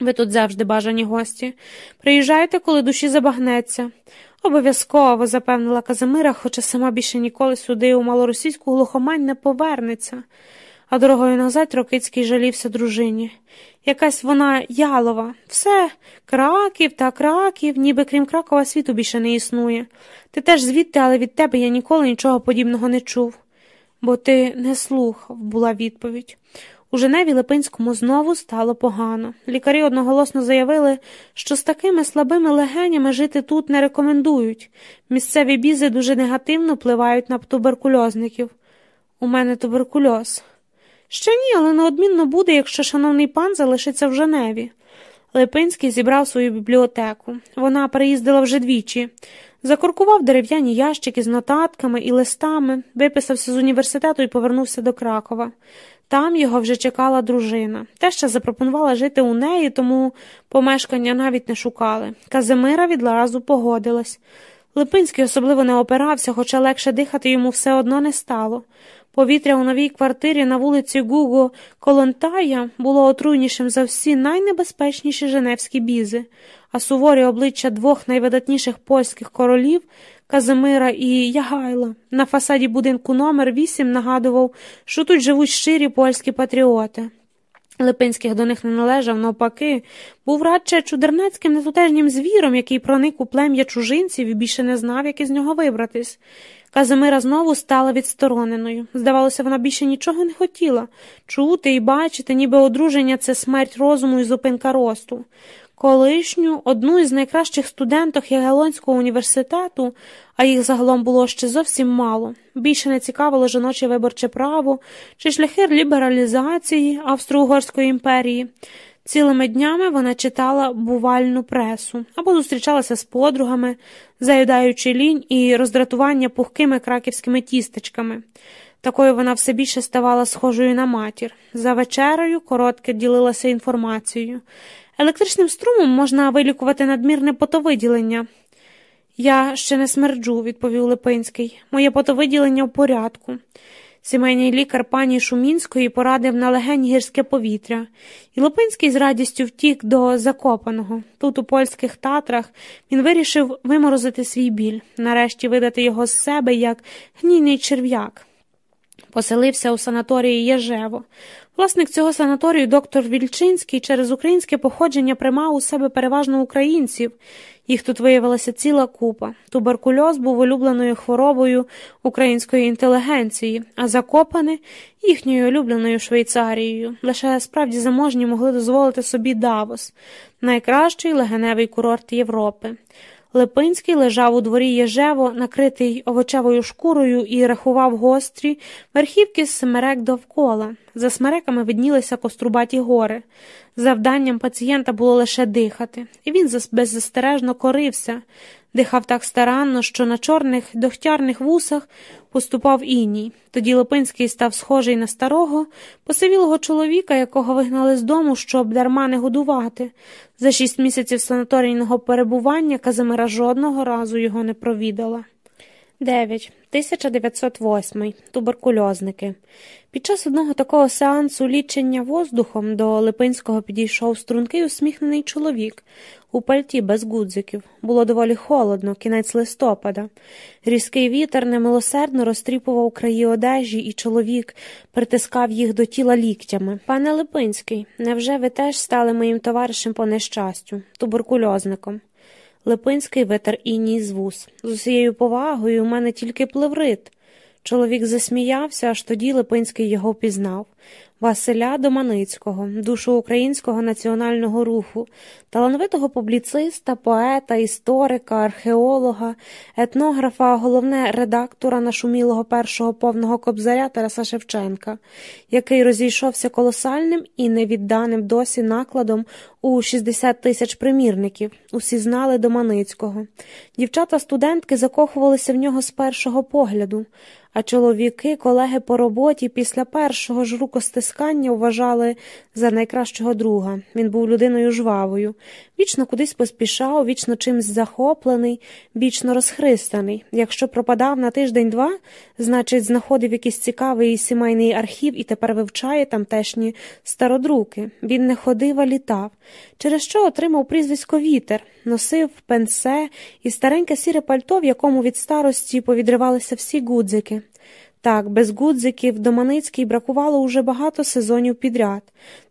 Ви тут завжди бажані гості. Приїжджайте, коли душі забагнеться. Обов'язково, запевнила Казимира, хоча сама більше ніколи сюди у малоросійську глухомань не повернеться. А дорогою назад Рокицький жалівся дружині. Якась вона ялова, все краків та краків, ніби крім Кракова світу більше не існує. Ти теж звідти, але від тебе я ніколи нічого подібного не чув. Бо ти не слухав, була відповідь. У Женеві Липинському знову стало погано. Лікарі одноголосно заявили, що з такими слабими легенями жити тут не рекомендують. Місцеві бізи дуже негативно впливають на туберкульозників. У мене туберкульоз. Ще ні, але неодмінно буде, якщо шановний пан залишиться в Женеві. Липинський зібрав свою бібліотеку. Вона переїздила вже двічі. Закуркував дерев'яні ящики з нотатками і листами, виписався з університету і повернувся до Кракова. Там його вже чекала дружина. Теща запропонувала жити у неї, тому помешкання навіть не шукали. Казимира відразу погодилась. Липинський особливо не опирався, хоча легше дихати йому все одно не стало. Повітря у новій квартирі на вулиці Гуго Колонтая було отруйнішим за всі найнебезпечніші женевські бізи, а суворі обличчя двох найвидатніших польських королів Казимира і Ягайла на фасаді будинку номер 8 нагадував, що тут живуть щирі польські патріоти. Липинських до них не належав, навпаки, був радше чудернацьким нетутежнім звіром, який проник у плем'я чужинців і більше не знав, як із нього вибратись. Казимира знову стала відстороненою. Здавалося, вона більше нічого не хотіла чути і бачити, ніби одруження це смерть розуму і зупинка росту. Колишню, одну із найкращих студенток Ягелонського університету, а їх загалом було ще зовсім мало. Більше не цікавило жіноче виборче право чи шляхи лібералізації Австро-Угорської імперії. Цілими днями вона читала бувальну пресу або зустрічалася з подругами, заїдаючи лінь і роздратування пухкими краківськими тістечками. Такою вона все більше ставала схожою на матір. За вечерею коротке ділилася інформацією. Електричним струмом можна вилікувати надмірне потовиділення. Я ще не смерджу, відповів Липинський. Моє потовиділення в порядку. Сімейний лікар пані Шумінської порадив на легень гірське повітря, і Липинський з радістю втік до Закопаного. Тут, у польських татрах, він вирішив виморозити свій біль, нарешті видати його з себе як гнійний черв'як. Поселився у санаторії Єжево. Власник цього санаторію, доктор Вільчинський, через українське походження приймав у себе переважно українців. Їх тут виявилася ціла купа. Туберкульоз був улюбленою хворобою української інтелігенції, а закопане їхньою улюбленою Швейцарією. Лише справді заможні могли дозволити собі Давос, найкращий легеневий курорт Європи. Липинський лежав у дворі Єжево, накритий овочевою шкурою, і рахував гострі верхівки смерек довкола. За смереками виднілися кострубаті гори. Завданням пацієнта було лише дихати, і він беззастережно корився, дихав так старанно, що на чорних дохтярних вусах поступав іній. Тоді Липинський став схожий на старого, посивілого чоловіка, якого вигнали з дому, щоб дарма не годувати. За шість місяців санаторійного перебування Казимира жодного разу його не провідала. 9. 1908. Туберкульозники. Під час одного такого сеансу лічення воздухом до Липинського підійшов стрункий усміхнений чоловік у пальті без гудзиків. Було доволі холодно, кінець листопада. Різкий вітер немилосердно розтріпував краї одежі, і чоловік притискав їх до тіла ліктями. Пане Липинський, невже ви теж стали моїм товаришем по нещастю, туберкульозником? Липинський витер іній з вуз. З усією повагою у мене тільки плеврит. Чоловік засміявся, аж тоді Липинський його впізнав. Василя Доманицького, душу українського національного руху, талановитого публіциста, поета, історика, археолога, етнографа, головне редактора нашумілого першого повного кобзаря Тараса Шевченка, який розійшовся колосальним і невідданим досі накладом у 60 тисяч примірників. Усі знали Доманицького. Дівчата-студентки закохувалися в нього з першого погляду а чоловіки, колеги по роботі, після першого ж рукостискання вважали за найкращого друга. Він був людиною жвавою, вічно кудись поспішав, вічно чимсь захоплений, вічно розхристаний. Якщо пропадав на тиждень-два, значить, знаходив якийсь цікавий сімейний архів і тепер вивчає тамтешні стародруки. Він не ходив, а літав, через що отримав прізвисько вітер, носив пенсе і стареньке сіре пальто, в якому від старості повідривалися всі гудзики. Так, без гудзиків Доманицький бракувало уже багато сезонів підряд,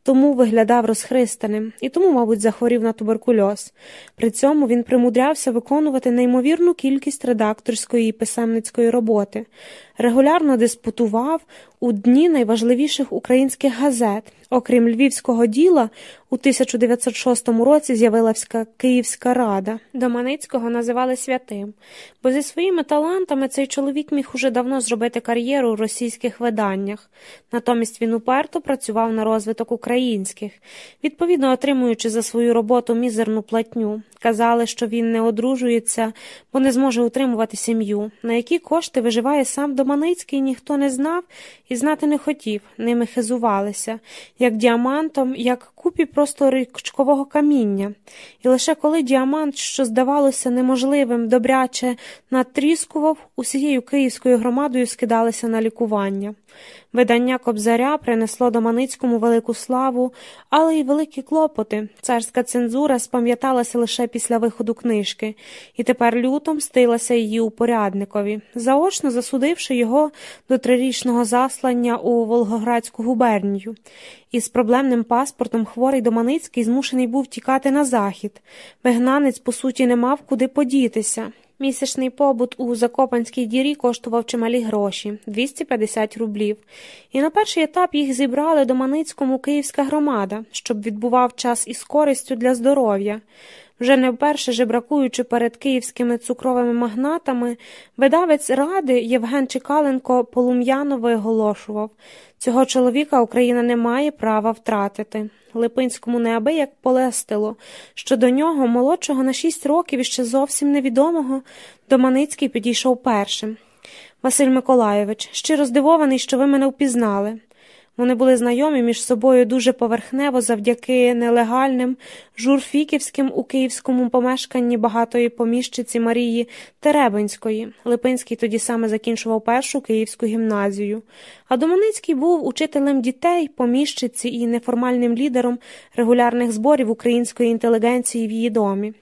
тому виглядав розхристаним і тому, мабуть, захворів на туберкульоз. При цьому він примудрявся виконувати неймовірну кількість редакторської і писемницької роботи, регулярно диспутував у дні найважливіших українських газет. Окрім львівського діла, у 1906 році з'явилася Київська рада. Доманицького називали святим, бо зі своїми талантами цей чоловік міг уже давно зробити кар'єру у російських виданнях. Натомість він уперто працював на розвиток українських, відповідно отримуючи за свою роботу мізерну платню. Казали, що він не одружується, бо не зможе утримувати сім'ю. На які кошти виживає сам Доманицький, ніхто не знав і знати не хотів, ними хизувалися, як діамантом, як купі просто річкового каміння. І лише коли діамант, що здавалося неможливим, добряче натріскував, усією київською громадою скидалися на лікування. Видання Кобзаря принесло Доманицькому велику славу, але й великі клопоти. Царська цензура спам'яталася лише після виходу книжки, і тепер люто мстилася її упорядникові, заочно засудивши його до трирічного заслання у Волгоградську губернію. Із проблемним паспортом хворий Доманицький змушений був тікати на захід. Вигнанець, по суті, не мав куди подітися. Місячний побут у Закопанській дірі коштував чималі гроші 250 рублів, і на перший етап їх зібрали до Маницькому київська громада, щоб відбував час із користю для здоров'я. Вже не вперше жебракуючи перед київськими цукровими магнатами, видавець ради Євген Чекаленко полум'яно виголошував цього чоловіка Україна не має права втратити. Липинському неабияк полестило, що до нього, молодшого на шість років і ще зовсім невідомого, Доманицький підійшов першим. Василь Миколайович, щиро здивований, що ви мене впізнали. Вони були знайомі між собою дуже поверхнево завдяки нелегальним журфіківським у київському помешканні багатої поміщиці Марії Теребенської. Липинський тоді саме закінчував першу київську гімназію. А Доманицький був учителем дітей, поміщиці і неформальним лідером регулярних зборів української інтелігенції в її домі.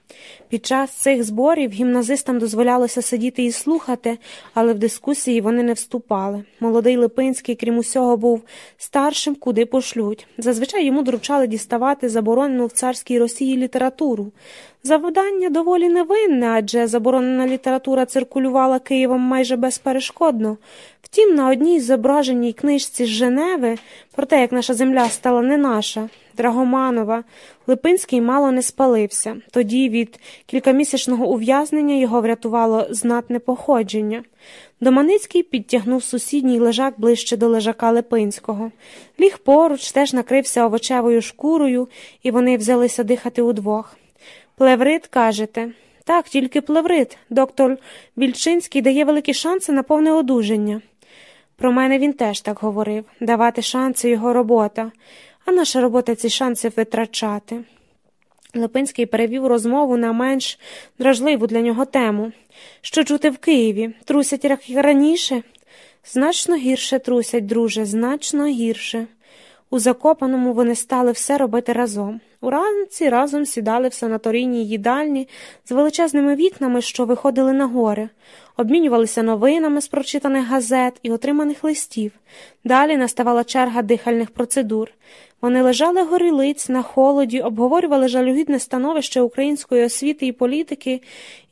Під час цих зборів гімназистам дозволялося сидіти і слухати, але в дискусії вони не вступали. Молодий Липинський, крім усього, був старшим, куди пошлють. Зазвичай йому доручали діставати заборонену в царській Росії літературу. Завдання доволі невинне, адже заборонена література циркулювала Києвом майже безперешкодно. Втім, на одній зображеній книжці з Женеви про те, як наша земля стала не наша, Драгоманова, Липинський мало не спалився. Тоді від кількамісячного ув'язнення його врятувало знатне походження. Доманицький підтягнув сусідній лежак ближче до лежака Липинського. Ліг поруч, теж накрився овочевою шкурою, і вони взялися дихати удвох. Плеврит, кажете. Так, тільки плеврит. Доктор Вільчинський дає великі шанси на повне одужання. Про мене він теж так говорив давати шанси його робота, а наша робота ці шанси витрачати. Липинський перевів розмову на менш дражливу для нього тему. Що чути в Києві? Трусять раніше? Значно гірше трусять, друже, значно гірше. У Закопаному вони стали все робити разом. Уранці разом сідали в санаторійній їдальні з величезними вікнами, що виходили на гори, обмінювалися новинами з прочитаних газет і отриманих листів. Далі наставала черга дихальних процедур. Вони лежали горілиць на холоді, обговорювали жалюгідне становище української освіти і політики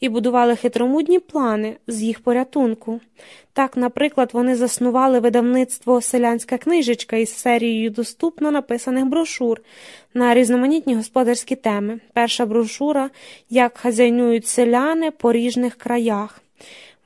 і будували хитромудні плани з їх порятунку. Так, наприклад, вони заснували видавництво Селянська книжечка із серією доступно написаних брошур на різноманітні господарські теми. Перша брошура Як хазяйнують селяни по ріжних краях.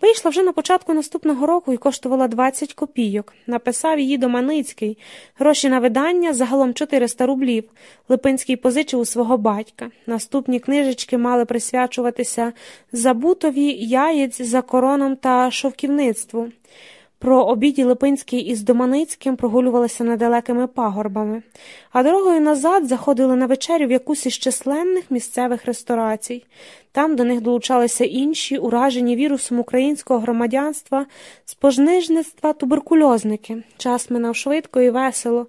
Вийшла вже на початку наступного року і коштувала 20 копійок. Написав її Доманицький. Гроші на видання загалом 400 рублів. Липинський позичив у свого батька. Наступні книжечки мали присвячуватися забутові яєць за короном та шовківництву. Про обіді Липинський із Доманицьким прогулювалися недалекими пагорбами, а дорогою назад заходили на вечерю в якусь із численних місцевих ресторацій. Там до них долучалися інші, уражені вірусом українського громадянства, спожнижництва, туберкульозники. Час минав швидко і весело.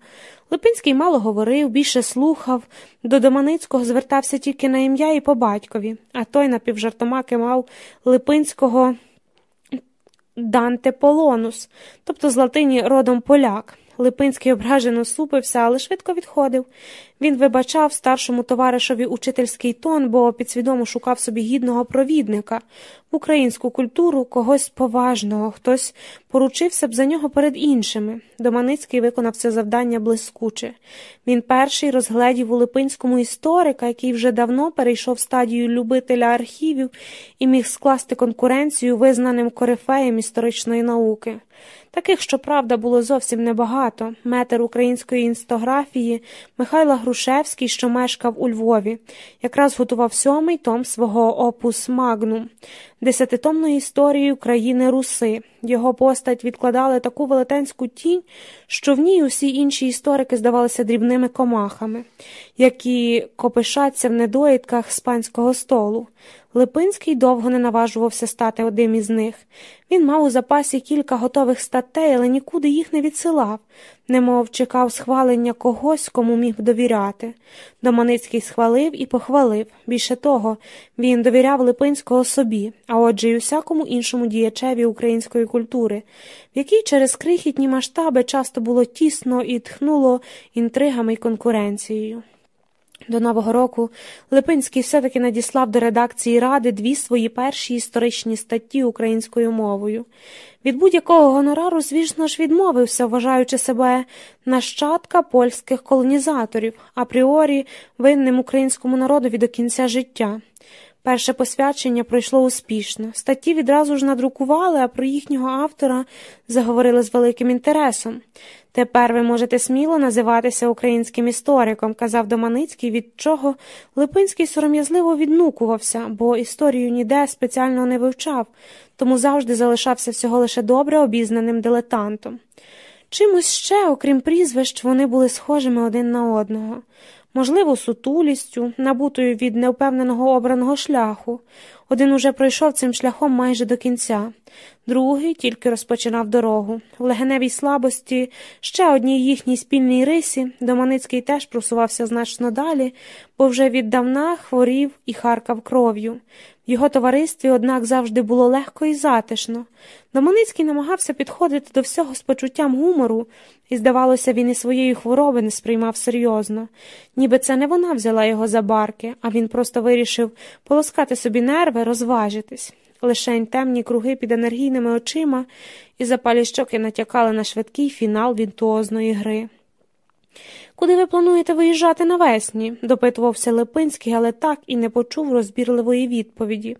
Липинський мало говорив, більше слухав, до Доманицького звертався тільки на ім'я і по батькові, а той напівжартомаки мав Липинського. Данте Полонус, тобто з латині родом поляк. Липинський ображено супився, але швидко відходив. Він вибачав старшому товаришові учительський тон, бо підсвідомо шукав собі гідного провідника в українську культуру когось поважного, хтось поручився б за нього перед іншими. Доманицький виконав це завдання блискуче. Він перший розгледів у Липинському історика, який вже давно перейшов стадію любителя архівів і міг скласти конкуренцію визнаним корифеєм історичної науки. Таких, щоправда, було зовсім небагато. Метр української інстографії Михайло Грушевський, що мешкав у Львові, якраз готував сьомий том свого опус Магнум, десятитомної історії України Руси. Його постать відкладали таку велетенську тінь, що в ній усі інші історики здавалися дрібними комахами, які копишаться в недоїдках з панського столу. Липинський довго не наважувався стати одним із них. Він мав у запасі кілька готових статей, але нікуди їх не відсилав, немов чекав схвалення когось, кому міг довіряти. Доманицький схвалив і похвалив. Більше того, він довіряв Липинського собі, а отже, й усякому іншому діячеві української культури, в якій через крихітні масштаби часто було тісно і тхнуло інтригами й конкуренцією. До Нового року Липинський все-таки надіслав до редакції ради дві свої перші історичні статті українською мовою. Від будь-якого гонорару, звісно ж, відмовився, вважаючи себе нащадка польських колонізаторів, апріорі винним українському народові до кінця життя. Перше посвячення пройшло успішно. Статті відразу ж надрукували, а про їхнього автора заговорили з великим інтересом. Тепер ви можете сміло називатися українським істориком, казав Доманицький, від чого Липинський сором'язливо віднукувався, бо історію ніде спеціально не вивчав, тому завжди залишався всього лише добре обізнаним дилетантом. Чимось ще, окрім прізвищ, вони були схожими один на одного, можливо, сутулістю, набутою від невпевненого обраного шляху. Один уже пройшов цим шляхом майже до кінця, другий тільки розпочинав дорогу. В легеневій слабості ще одній їхній спільній рисі Доманицький теж просувався значно далі, бо вже віддавна хворів і харкав кров'ю. В його товаристві, однак, завжди було легко і затишно. Доманицький намагався підходити до всього з почуттям гумору, і, здавалося, він і своєї хвороби не сприймав серйозно, ніби це не вона взяла його за барки, а він просто вирішив полоскати собі нерви, розважитись. Лишень темні круги під енергійними очима і запалі щоки натякали на швидкий фінал вінтуозної гри. Куди ви плануєте виїжджати навесні? допитувався Липинський, але так і не почув розбірливої відповіді.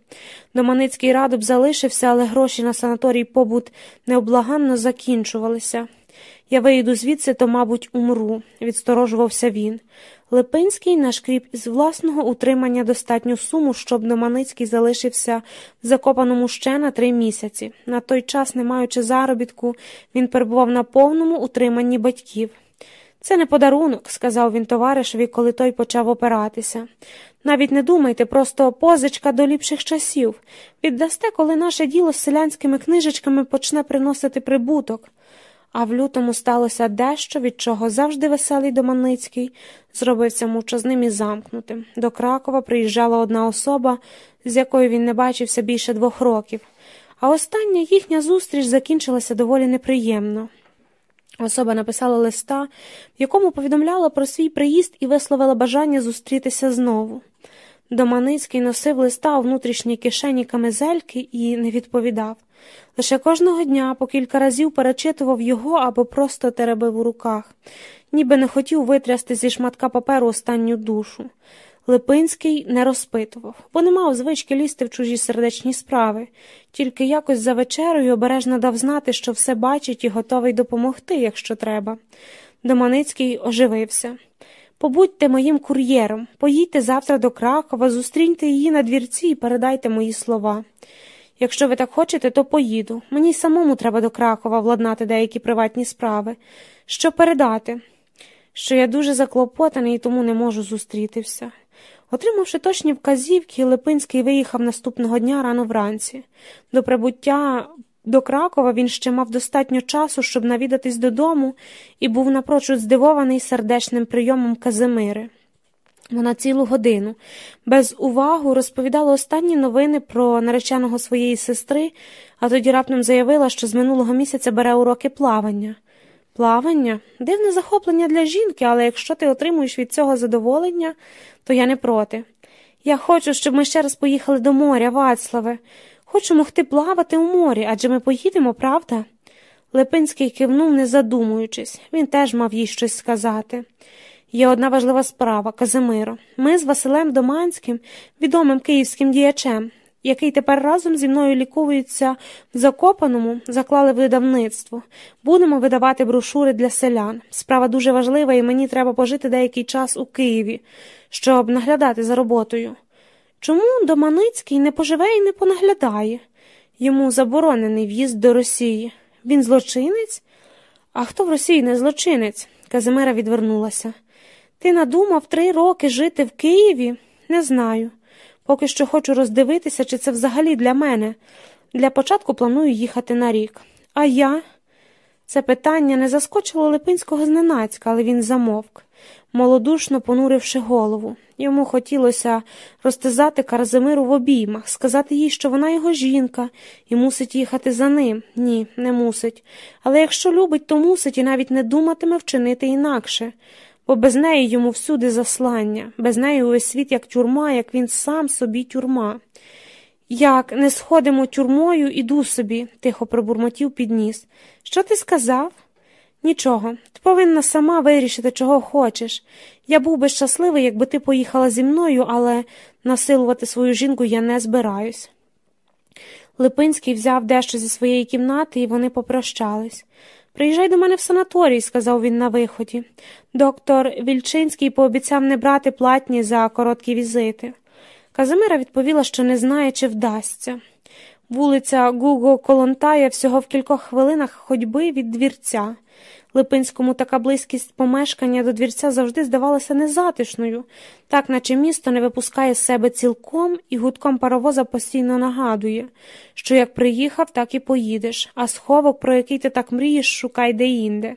Доманицький радоб залишився, але гроші на санаторій побут необлаганно закінчувалися. Я виїду звідси, то, мабуть, умру, відсторожувався він. Липинський нашкріп із власного утримання достатню суму, щоб Доманицький залишився в закопаному ще на три місяці. На той час, не маючи заробітку, він перебував на повному утриманні батьків. Це не подарунок, сказав він товаришеві, коли той почав опиратися. Навіть не думайте, просто позичка до ліпших часів. Віддасте, коли наше діло з селянськими книжечками почне приносити прибуток. А в лютому сталося дещо, від чого завжди веселий Доманицький зробився мовчазним і замкнутим. До Кракова приїжджала одна особа, з якою він не бачився більше двох років, а остання їхня зустріч закінчилася доволі неприємно. Особа написала листа, в якому повідомляла про свій приїзд і висловила бажання зустрітися знову. Доманицький носив листа у внутрішній кишені камезельки і не відповідав. Лише кожного дня по кілька разів перечитував його або просто теребив у руках, ніби не хотів витрясти зі шматка паперу останню душу. Липинський не розпитував, бо не мав звички лізти в чужі сердечні справи, тільки якось за вечерою обережно дав знати, що все бачить і готовий допомогти, якщо треба. Доманицький оживився. Побудьте моїм кур'єром, поїдьте завтра до Кракова, зустріньте її на двірці і передайте мої слова. Якщо ви так хочете, то поїду. Мені самому треба до Кракова владнати деякі приватні справи. Що передати? Що я дуже заклопотаний і тому не можу зустрітися. Отримавши точні вказівки, Липинський виїхав наступного дня рано вранці. До прибуття до Кракова він ще мав достатньо часу, щоб навідатись додому, і був напрочуд здивований сердечним прийомом Казимири. Вона цілу годину без увагу розповідала останні новини про нареченого своєї сестри, а тоді раптом заявила, що з минулого місяця бере уроки плавання. Плавання дивне захоплення для жінки, але якщо ти отримуєш від цього задоволення, то я не проти. Я хочу, щоб ми ще раз поїхали до моря, Вацлаве. Хочу могти плавати у морі, адже ми поїдемо, правда? Липинський кивнув, не задумуючись, він теж мав їй щось сказати. Є одна важлива справа, Казимиро. Ми з Василем Доманським, відомим київським діячем, який тепер разом зі мною лікується в Закопаному, заклали видавництво. Будемо видавати брошури для селян. Справа дуже важлива, і мені треба пожити деякий час у Києві, щоб наглядати за роботою. Чому Доманицький не поживе і не понаглядає? Йому заборонений в'їзд до Росії. Він злочинець? А хто в Росії не злочинець? Казимира відвернулася. Ти надумав три роки жити в Києві? Не знаю. Поки що хочу роздивитися, чи це взагалі для мене. Для початку планую їхати на рік. А я? Це питання не заскочило Липинського зненацька, але він замовк, молодушно понуривши голову. Йому хотілося розтизати Карзимиру в обіймах, сказати їй, що вона його жінка, і мусить їхати за ним. Ні, не мусить. Але якщо любить, то мусить і навіть не думатиме вчинити інакше бо без неї йому всюди заслання, без неї увесь світ як тюрма, як він сам собі тюрма. Як не сходимо тюрмою, іду собі, тихо пробурмотів підніс. Що ти сказав? Нічого, ти повинна сама вирішити, чого хочеш. Я був би щасливий, якби ти поїхала зі мною, але насилувати свою жінку я не збираюсь. Липинський взяв дещо зі своєї кімнати, і вони попрощались. Приїжджай до мене в санаторій, сказав він на виході. Доктор Вільчинський пообіцяв не брати платні за короткі візити. Казимира відповіла, що не знає, чи вдасться. Вулиця Гуго Колонтая всього в кількох хвилинах ходьби від двірця. Липинському така близькість помешкання до двірця завжди здавалася незатишною, так наче місто не випускає з себе цілком і гудком паровоза постійно нагадує, що як приїхав, так і поїдеш, а сховок, про який ти так мрієш, шукай де-інде.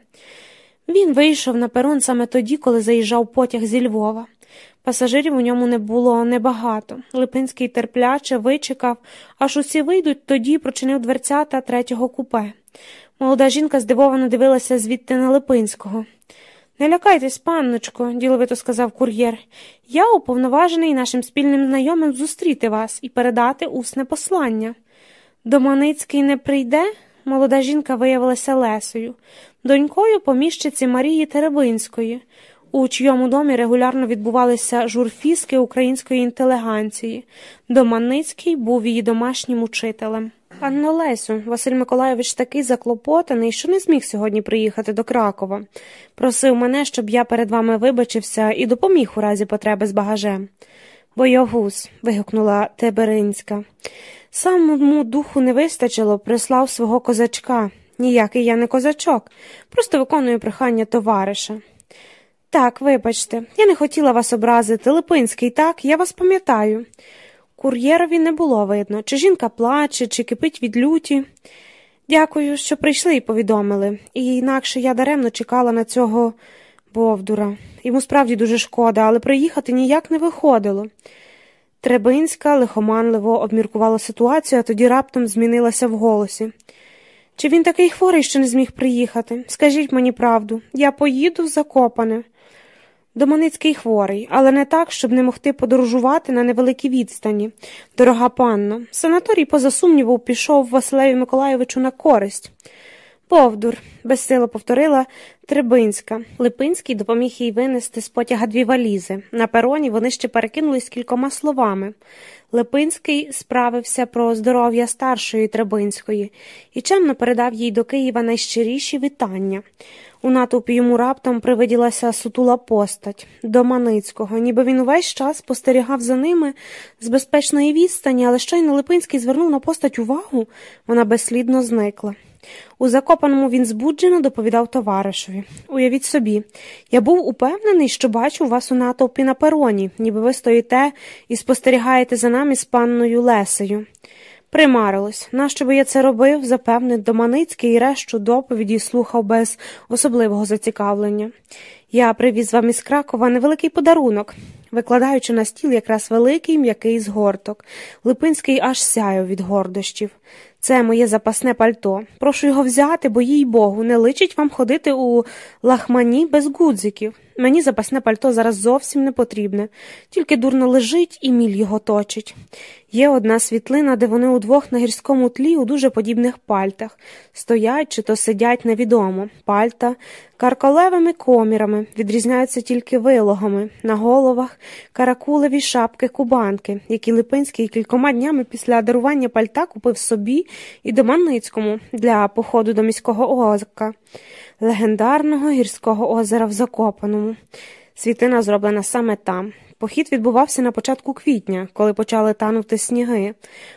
Він вийшов на перон саме тоді, коли заїжджав потяг зі Львова. Пасажирів у ньому не було небагато. Липинський терпляче вичекав, аж усі вийдуть, тоді прочинив дверцята третього купе. Молода жінка здивовано дивилася звідти на Липинського. Не лякайтесь, панночко, діловито сказав кур'єр. Я уповноважений нашим спільним знайомим зустріти вас і передати усне послання. Доманицький не прийде? Молода жінка виявилася Лесою, донькою поміщиці Марії Теребинської, у чийому домі регулярно відбувалися журфіски української інтелеганції. Доманицький був її домашнім учителем. Панно Лесю, Василь Миколайович такий заклопотаний, що не зміг сьогодні приїхати до Кракова. Просив мене, щоб я перед вами вибачився і допоміг у разі потреби з багажем. Боягуз. вигукнула Теберинська. Самому духу не вистачило, прислав свого козачка. Ніякий я не козачок, просто виконую прохання товариша. Так, вибачте, я не хотіла вас образити. Липинський, так, я вас пам'ятаю. Кур'єрові не було видно, чи жінка плаче, чи кипить від люті. Дякую, що прийшли і повідомили, і інакше я даремно чекала на цього Бовдура. Йому справді дуже шкода, але приїхати ніяк не виходило. Требинська лихоманливо обміркувала ситуацію, а тоді раптом змінилася в голосі. Чи він такий хворий, що не зміг приїхати? Скажіть мені правду, я поїду в Закопане. Доманицький хворий, але не так, щоб не могти подорожувати на невеликій відстані. Дорога панно, санаторій, поза сумніву, пішов Василеві Миколайовичу на користь. Повдур, безсило повторила Трибинська. Липинський допоміг їй винести з потяга дві валізи. На пероні вони ще перекинулись кількома словами. Липинський справився про здоров'я старшої Трибинської і чемно передав їй до Києва найщиріші вітання. У натовпі йому раптом привиділася сутула постать до Маницького, ніби він увесь час спостерігав за ними з безпечної відстані, але щойно Липинський звернув на постать увагу, вона безслідно зникла. У Закопаному він збуджено доповідав товаришеві. Уявіть собі, я був упевнений, що бачу вас у натовпі на пероні, ніби ви стоїте і спостерігаєте за нами з панною Лесею. Примарилось, нащо би я це робив, запевнив Доманицький і решту доповіді слухав без особливого зацікавлення. Я привіз вам із Кракова невеликий подарунок, викладаючи на стіл якраз великий м'який згорток. Липинський аж сяяв від гордощів. Це моє запасне пальто. Прошу його взяти, бо, їй богу, не личить вам ходити у лахмані без гудзиків. Мені запасне пальто зараз зовсім не потрібне, тільки дурно лежить і міль його точить. Є одна світлина, де вони удвох на гірському тлі у дуже подібних пальтах, стоять чи то сидять невідомо. Пальта карколевими комірами, відрізняються тільки вилогами, на головах каракулеві шапки кубанки, які Липинський кількома днями після дарування пальта купив собі і Доманницькому для походу до міського озка легендарного гірського озера в Закопаному. Світлина зроблена саме там. Похід відбувався на початку квітня, коли почали танути сніги.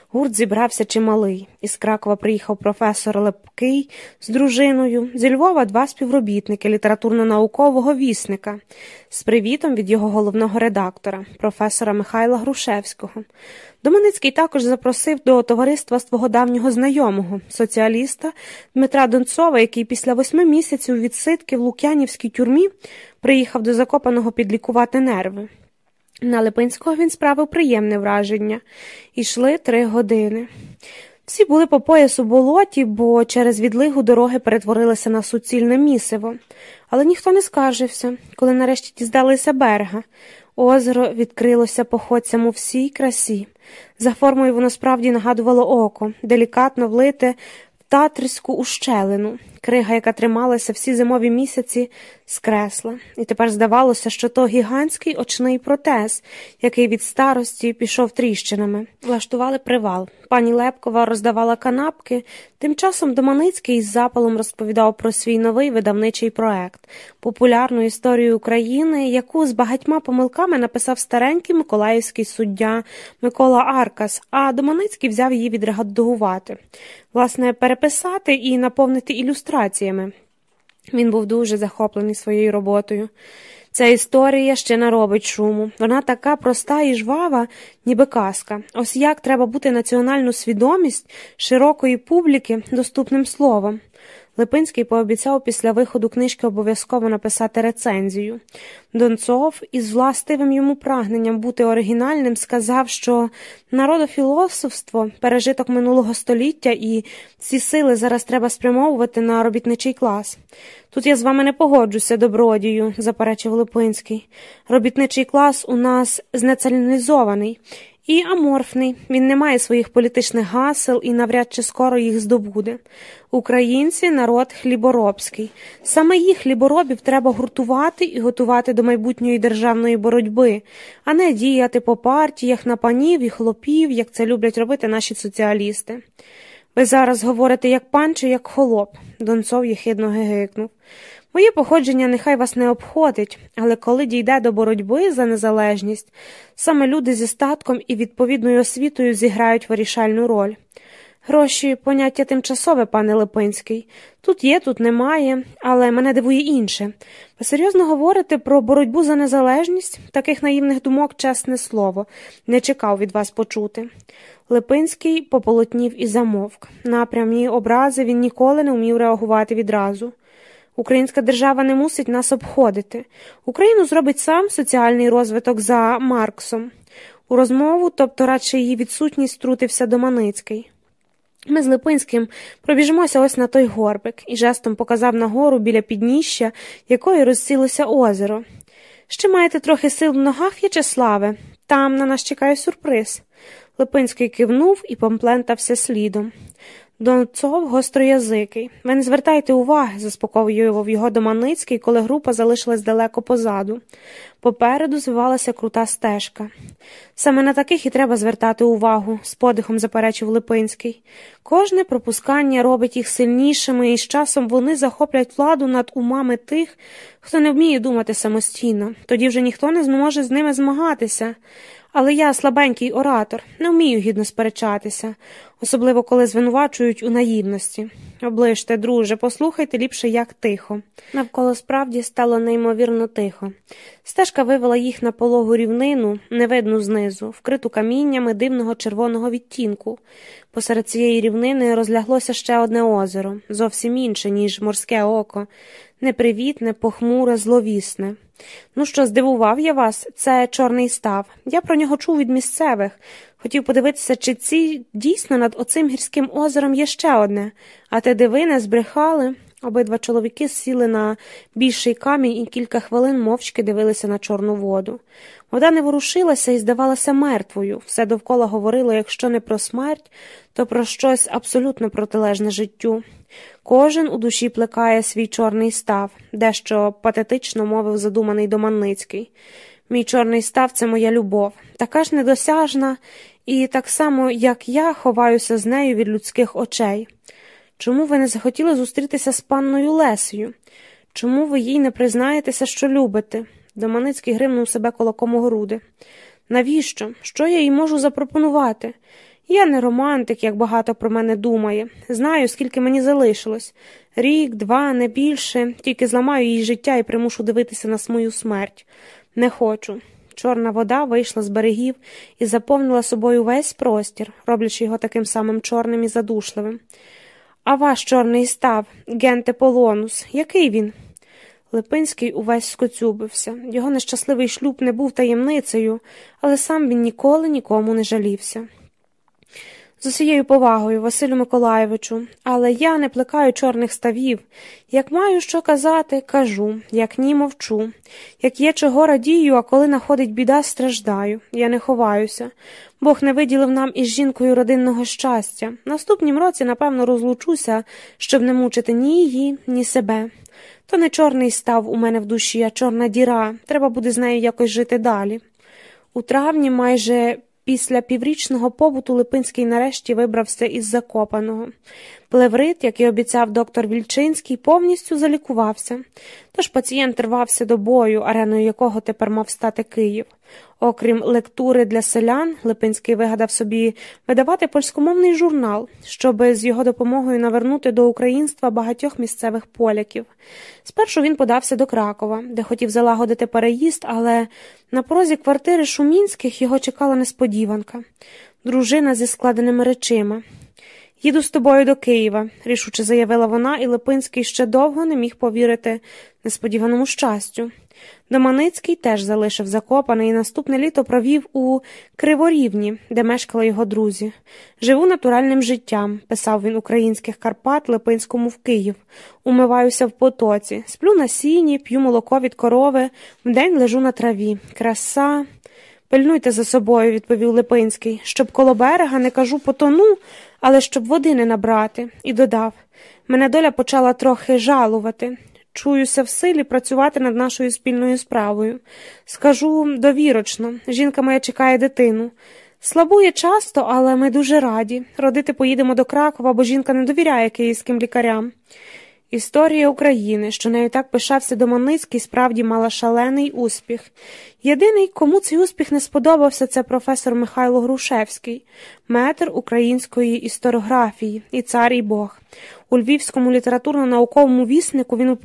Гурт зібрався чималий. Із Кракова приїхав професор Лепкий з дружиною, зі Львова два співробітники літературно-наукового вісника з привітом від його головного редактора, професора Михайла Грушевського. Доманицький також запросив до товариства свого давнього знайомого, соціаліста Дмитра Донцова, який після восьми місяців відсидки в Лук'янівській тюрмі приїхав до Закопаного підлікувати нерви. На Липинського він справив приємне враження. Ішли три години. Всі були по поясу болоті, бо через відлигу дороги перетворилися на суцільне місиво, але ніхто не скаржився, коли нарешті діздалися берега. Озеро відкрилося походцям у всій красі. За формою воно справді нагадувало око, делікатно влите в татрську ущелину. Крига, яка трималася всі зимові місяці, скресла, і тепер здавалося, що то гігантський очний протез, який від старості пішов тріщинами. Влаштували привал. Пані Лепкова роздавала канапки. Тим часом Доманицький із запалом розповідав про свій новий видавничий проект, популярну історію України, яку з багатьма помилками написав старенький миколаївський суддя Микола Аркас, а Доманицький взяв її відредагувати. Власне, переписати і наповнити ілюстраціями. Він був дуже захоплений своєю роботою. Ця історія ще наробить шуму. Вона така проста і жвава, ніби казка. Ось як треба бути національну свідомість широкої публіки доступним словом. Липинський пообіцяв після виходу книжки обов'язково написати рецензію. Донцов, із властивим йому прагненням бути оригінальним, сказав, що народофілософство пережиток минулого століття і ці сили зараз треба спрямовувати на робітничий клас. Тут я з вами не погоджуся, добродію, заперечив Липинський. Робітничий клас у нас знецалінізований і аморфний. Він не має своїх політичних гасел і навряд чи скоро їх здобуде. Українці народ хліборобський. Саме їх хліборобів треба гуртувати і готувати до майбутньої державної боротьби, а не діяти по партіях на панів і хлопів, як це люблять робити наші соціалісти. Ви зараз говорите як пан чи як холоп, Донцов єхидно гигикнув. Моє походження нехай вас не обходить, але коли дійде до боротьби за незалежність, саме люди зі статком і відповідною освітою зіграють вирішальну роль. Гроші поняття тимчасове, пане Липинський. Тут є, тут немає, але мене дивує інше. Ви серйозно говорите про боротьбу за незалежність? Таких наївних думок, чесне слово, не чекав від вас почути. Липинський пополотнів і замовк. На прямі образи він ніколи не вмів реагувати відразу. Українська держава не мусить нас обходити. Україну зробить сам соціальний розвиток за Марксом. У розмову, тобто радше її відсутність втрутився Доманицький. Ми з Липинським пробіжимося ось на той горбик і жестом показав на гору біля підніжжя, якої розсілося озеро. Ще маєте трохи сил в ногах, В'ячеславе? Там на нас чекає сюрприз. Липинський кивнув і помплентався слідом. Донцов гостроязикий. Ви не звертайте уваги, заспокоював його Доманицький, коли група залишилась далеко позаду. Попереду звивалася крута стежка. Саме на таких і треба звертати увагу, з подихом заперечив Липинський. Кожне пропускання робить їх сильнішими, і з часом вони захоплять владу над умами тих, хто не вміє думати самостійно. Тоді вже ніхто не зможе з ними змагатися. Але я слабенький оратор, не вмію гідно сперечатися, особливо коли звинувачують у наївності. Оближте, друже, послухайте ліпше, як тихо. Навколо справді стало неймовірно тихо. Стежка вивела їх на пологу рівнину, невидну знизу, вкриту каміннями дивного червоного відтінку. Посеред цієї рівнини розляглося ще одне озеро, зовсім інше, ніж морське око, непривітне, похмуре, зловісне. Ну що, здивував я вас, це чорний став. Я про нього чув від місцевих. Хотів подивитися, чи ці дійсно над оцим гірським озером є ще одне, а те дивине збрехали. Обидва чоловіки сіли на більший камінь і кілька хвилин мовчки дивилися на чорну воду. Вода не ворушилася і здавалася мертвою. Все довкола говорило, якщо не про смерть, то про щось абсолютно протилежне життю. Кожен у душі плекає свій чорний став, дещо патетично мовив задуманий Доманницький. Мій чорний став це моя любов, така ж недосяжна, і так само, як я ховаюся з нею від людських очей. Чому ви не захотіли зустрітися з панною Лесею? Чому ви їй не признаєтеся, що любите? Доманицький гримнув себе кулаком у груди. Навіщо? Що я їй можу запропонувати? Я не романтик, як багато про мене думає. Знаю, скільки мені залишилось. Рік, два, не більше, тільки зламаю її життя і примушу дивитися на свою смерть. Не хочу. Чорна вода вийшла з берегів і заповнила собою весь простір, роблячи його таким самим чорним і задушливим. А ваш чорний став, Генте Полонус, який він? Липинський увесь скоцюбився. Його нещасливий шлюб не був таємницею, але сам він ніколи нікому не жалівся. З усією повагою, Василю Миколаєвичу, але я не плекаю чорних ставів. Як маю що казати, кажу, як ні мовчу. Як є чого радію, а коли находить біда, страждаю. Я не ховаюся. Бог не виділив нам із жінкою родинного щастя. Наступнім році, напевно, розлучуся, щоб не мучити ні її, ні себе. То не чорний став у мене в душі, а чорна діра. Треба буде з нею якось жити далі. У травні майже Після піврічного побуту Липинський нарешті вибрався із Закопаного. Плеврит, як і обіцяв доктор Вільчинський, повністю залікувався, тож пацієнт рвався до бою, ареною якого тепер мав стати Київ. Окрім лектури для селян, Липинський вигадав собі видавати польськомовний журнал, щоб з його допомогою навернути до українства багатьох місцевих поляків. Спершу він подався до Кракова, де хотів залагодити переїзд, але на порозі квартири Шумінських його чекала несподіванка дружина зі складеними речима. Їду з тобою до Києва, рішуче заявила вона, і Липинський ще довго не міг повірити несподіваному щастю. Доманицький теж залишив закопаний і наступне літо провів у Криворівні, де мешкали його друзі. Живу натуральним життям, писав він українських Карпат Липинському в Київ. Умиваюся в потоці, сплю на сіні, п'ю молоко від корови, вдень лежу на траві. Краса. Пильнуйте за собою, відповів Липинський, щоб коло берега не кажу потону, але щоб води не набрати, і додав мене доля почала трохи жалувати. Чуюся в силі працювати над нашою спільною справою. Скажу довірочно, жінка моя чекає дитину. Слабує часто, але ми дуже раді. Родити поїдемо до Кракова, бо жінка не довіряє київським лікарям. Історія України, що нею так пишався Доманицький, справді мала шалений успіх. Єдиний, кому цей успіх не сподобався, це професор Михайло Грушевський, метр української історіографії і цар і Бог. У Львівському літературно-науковому віснику він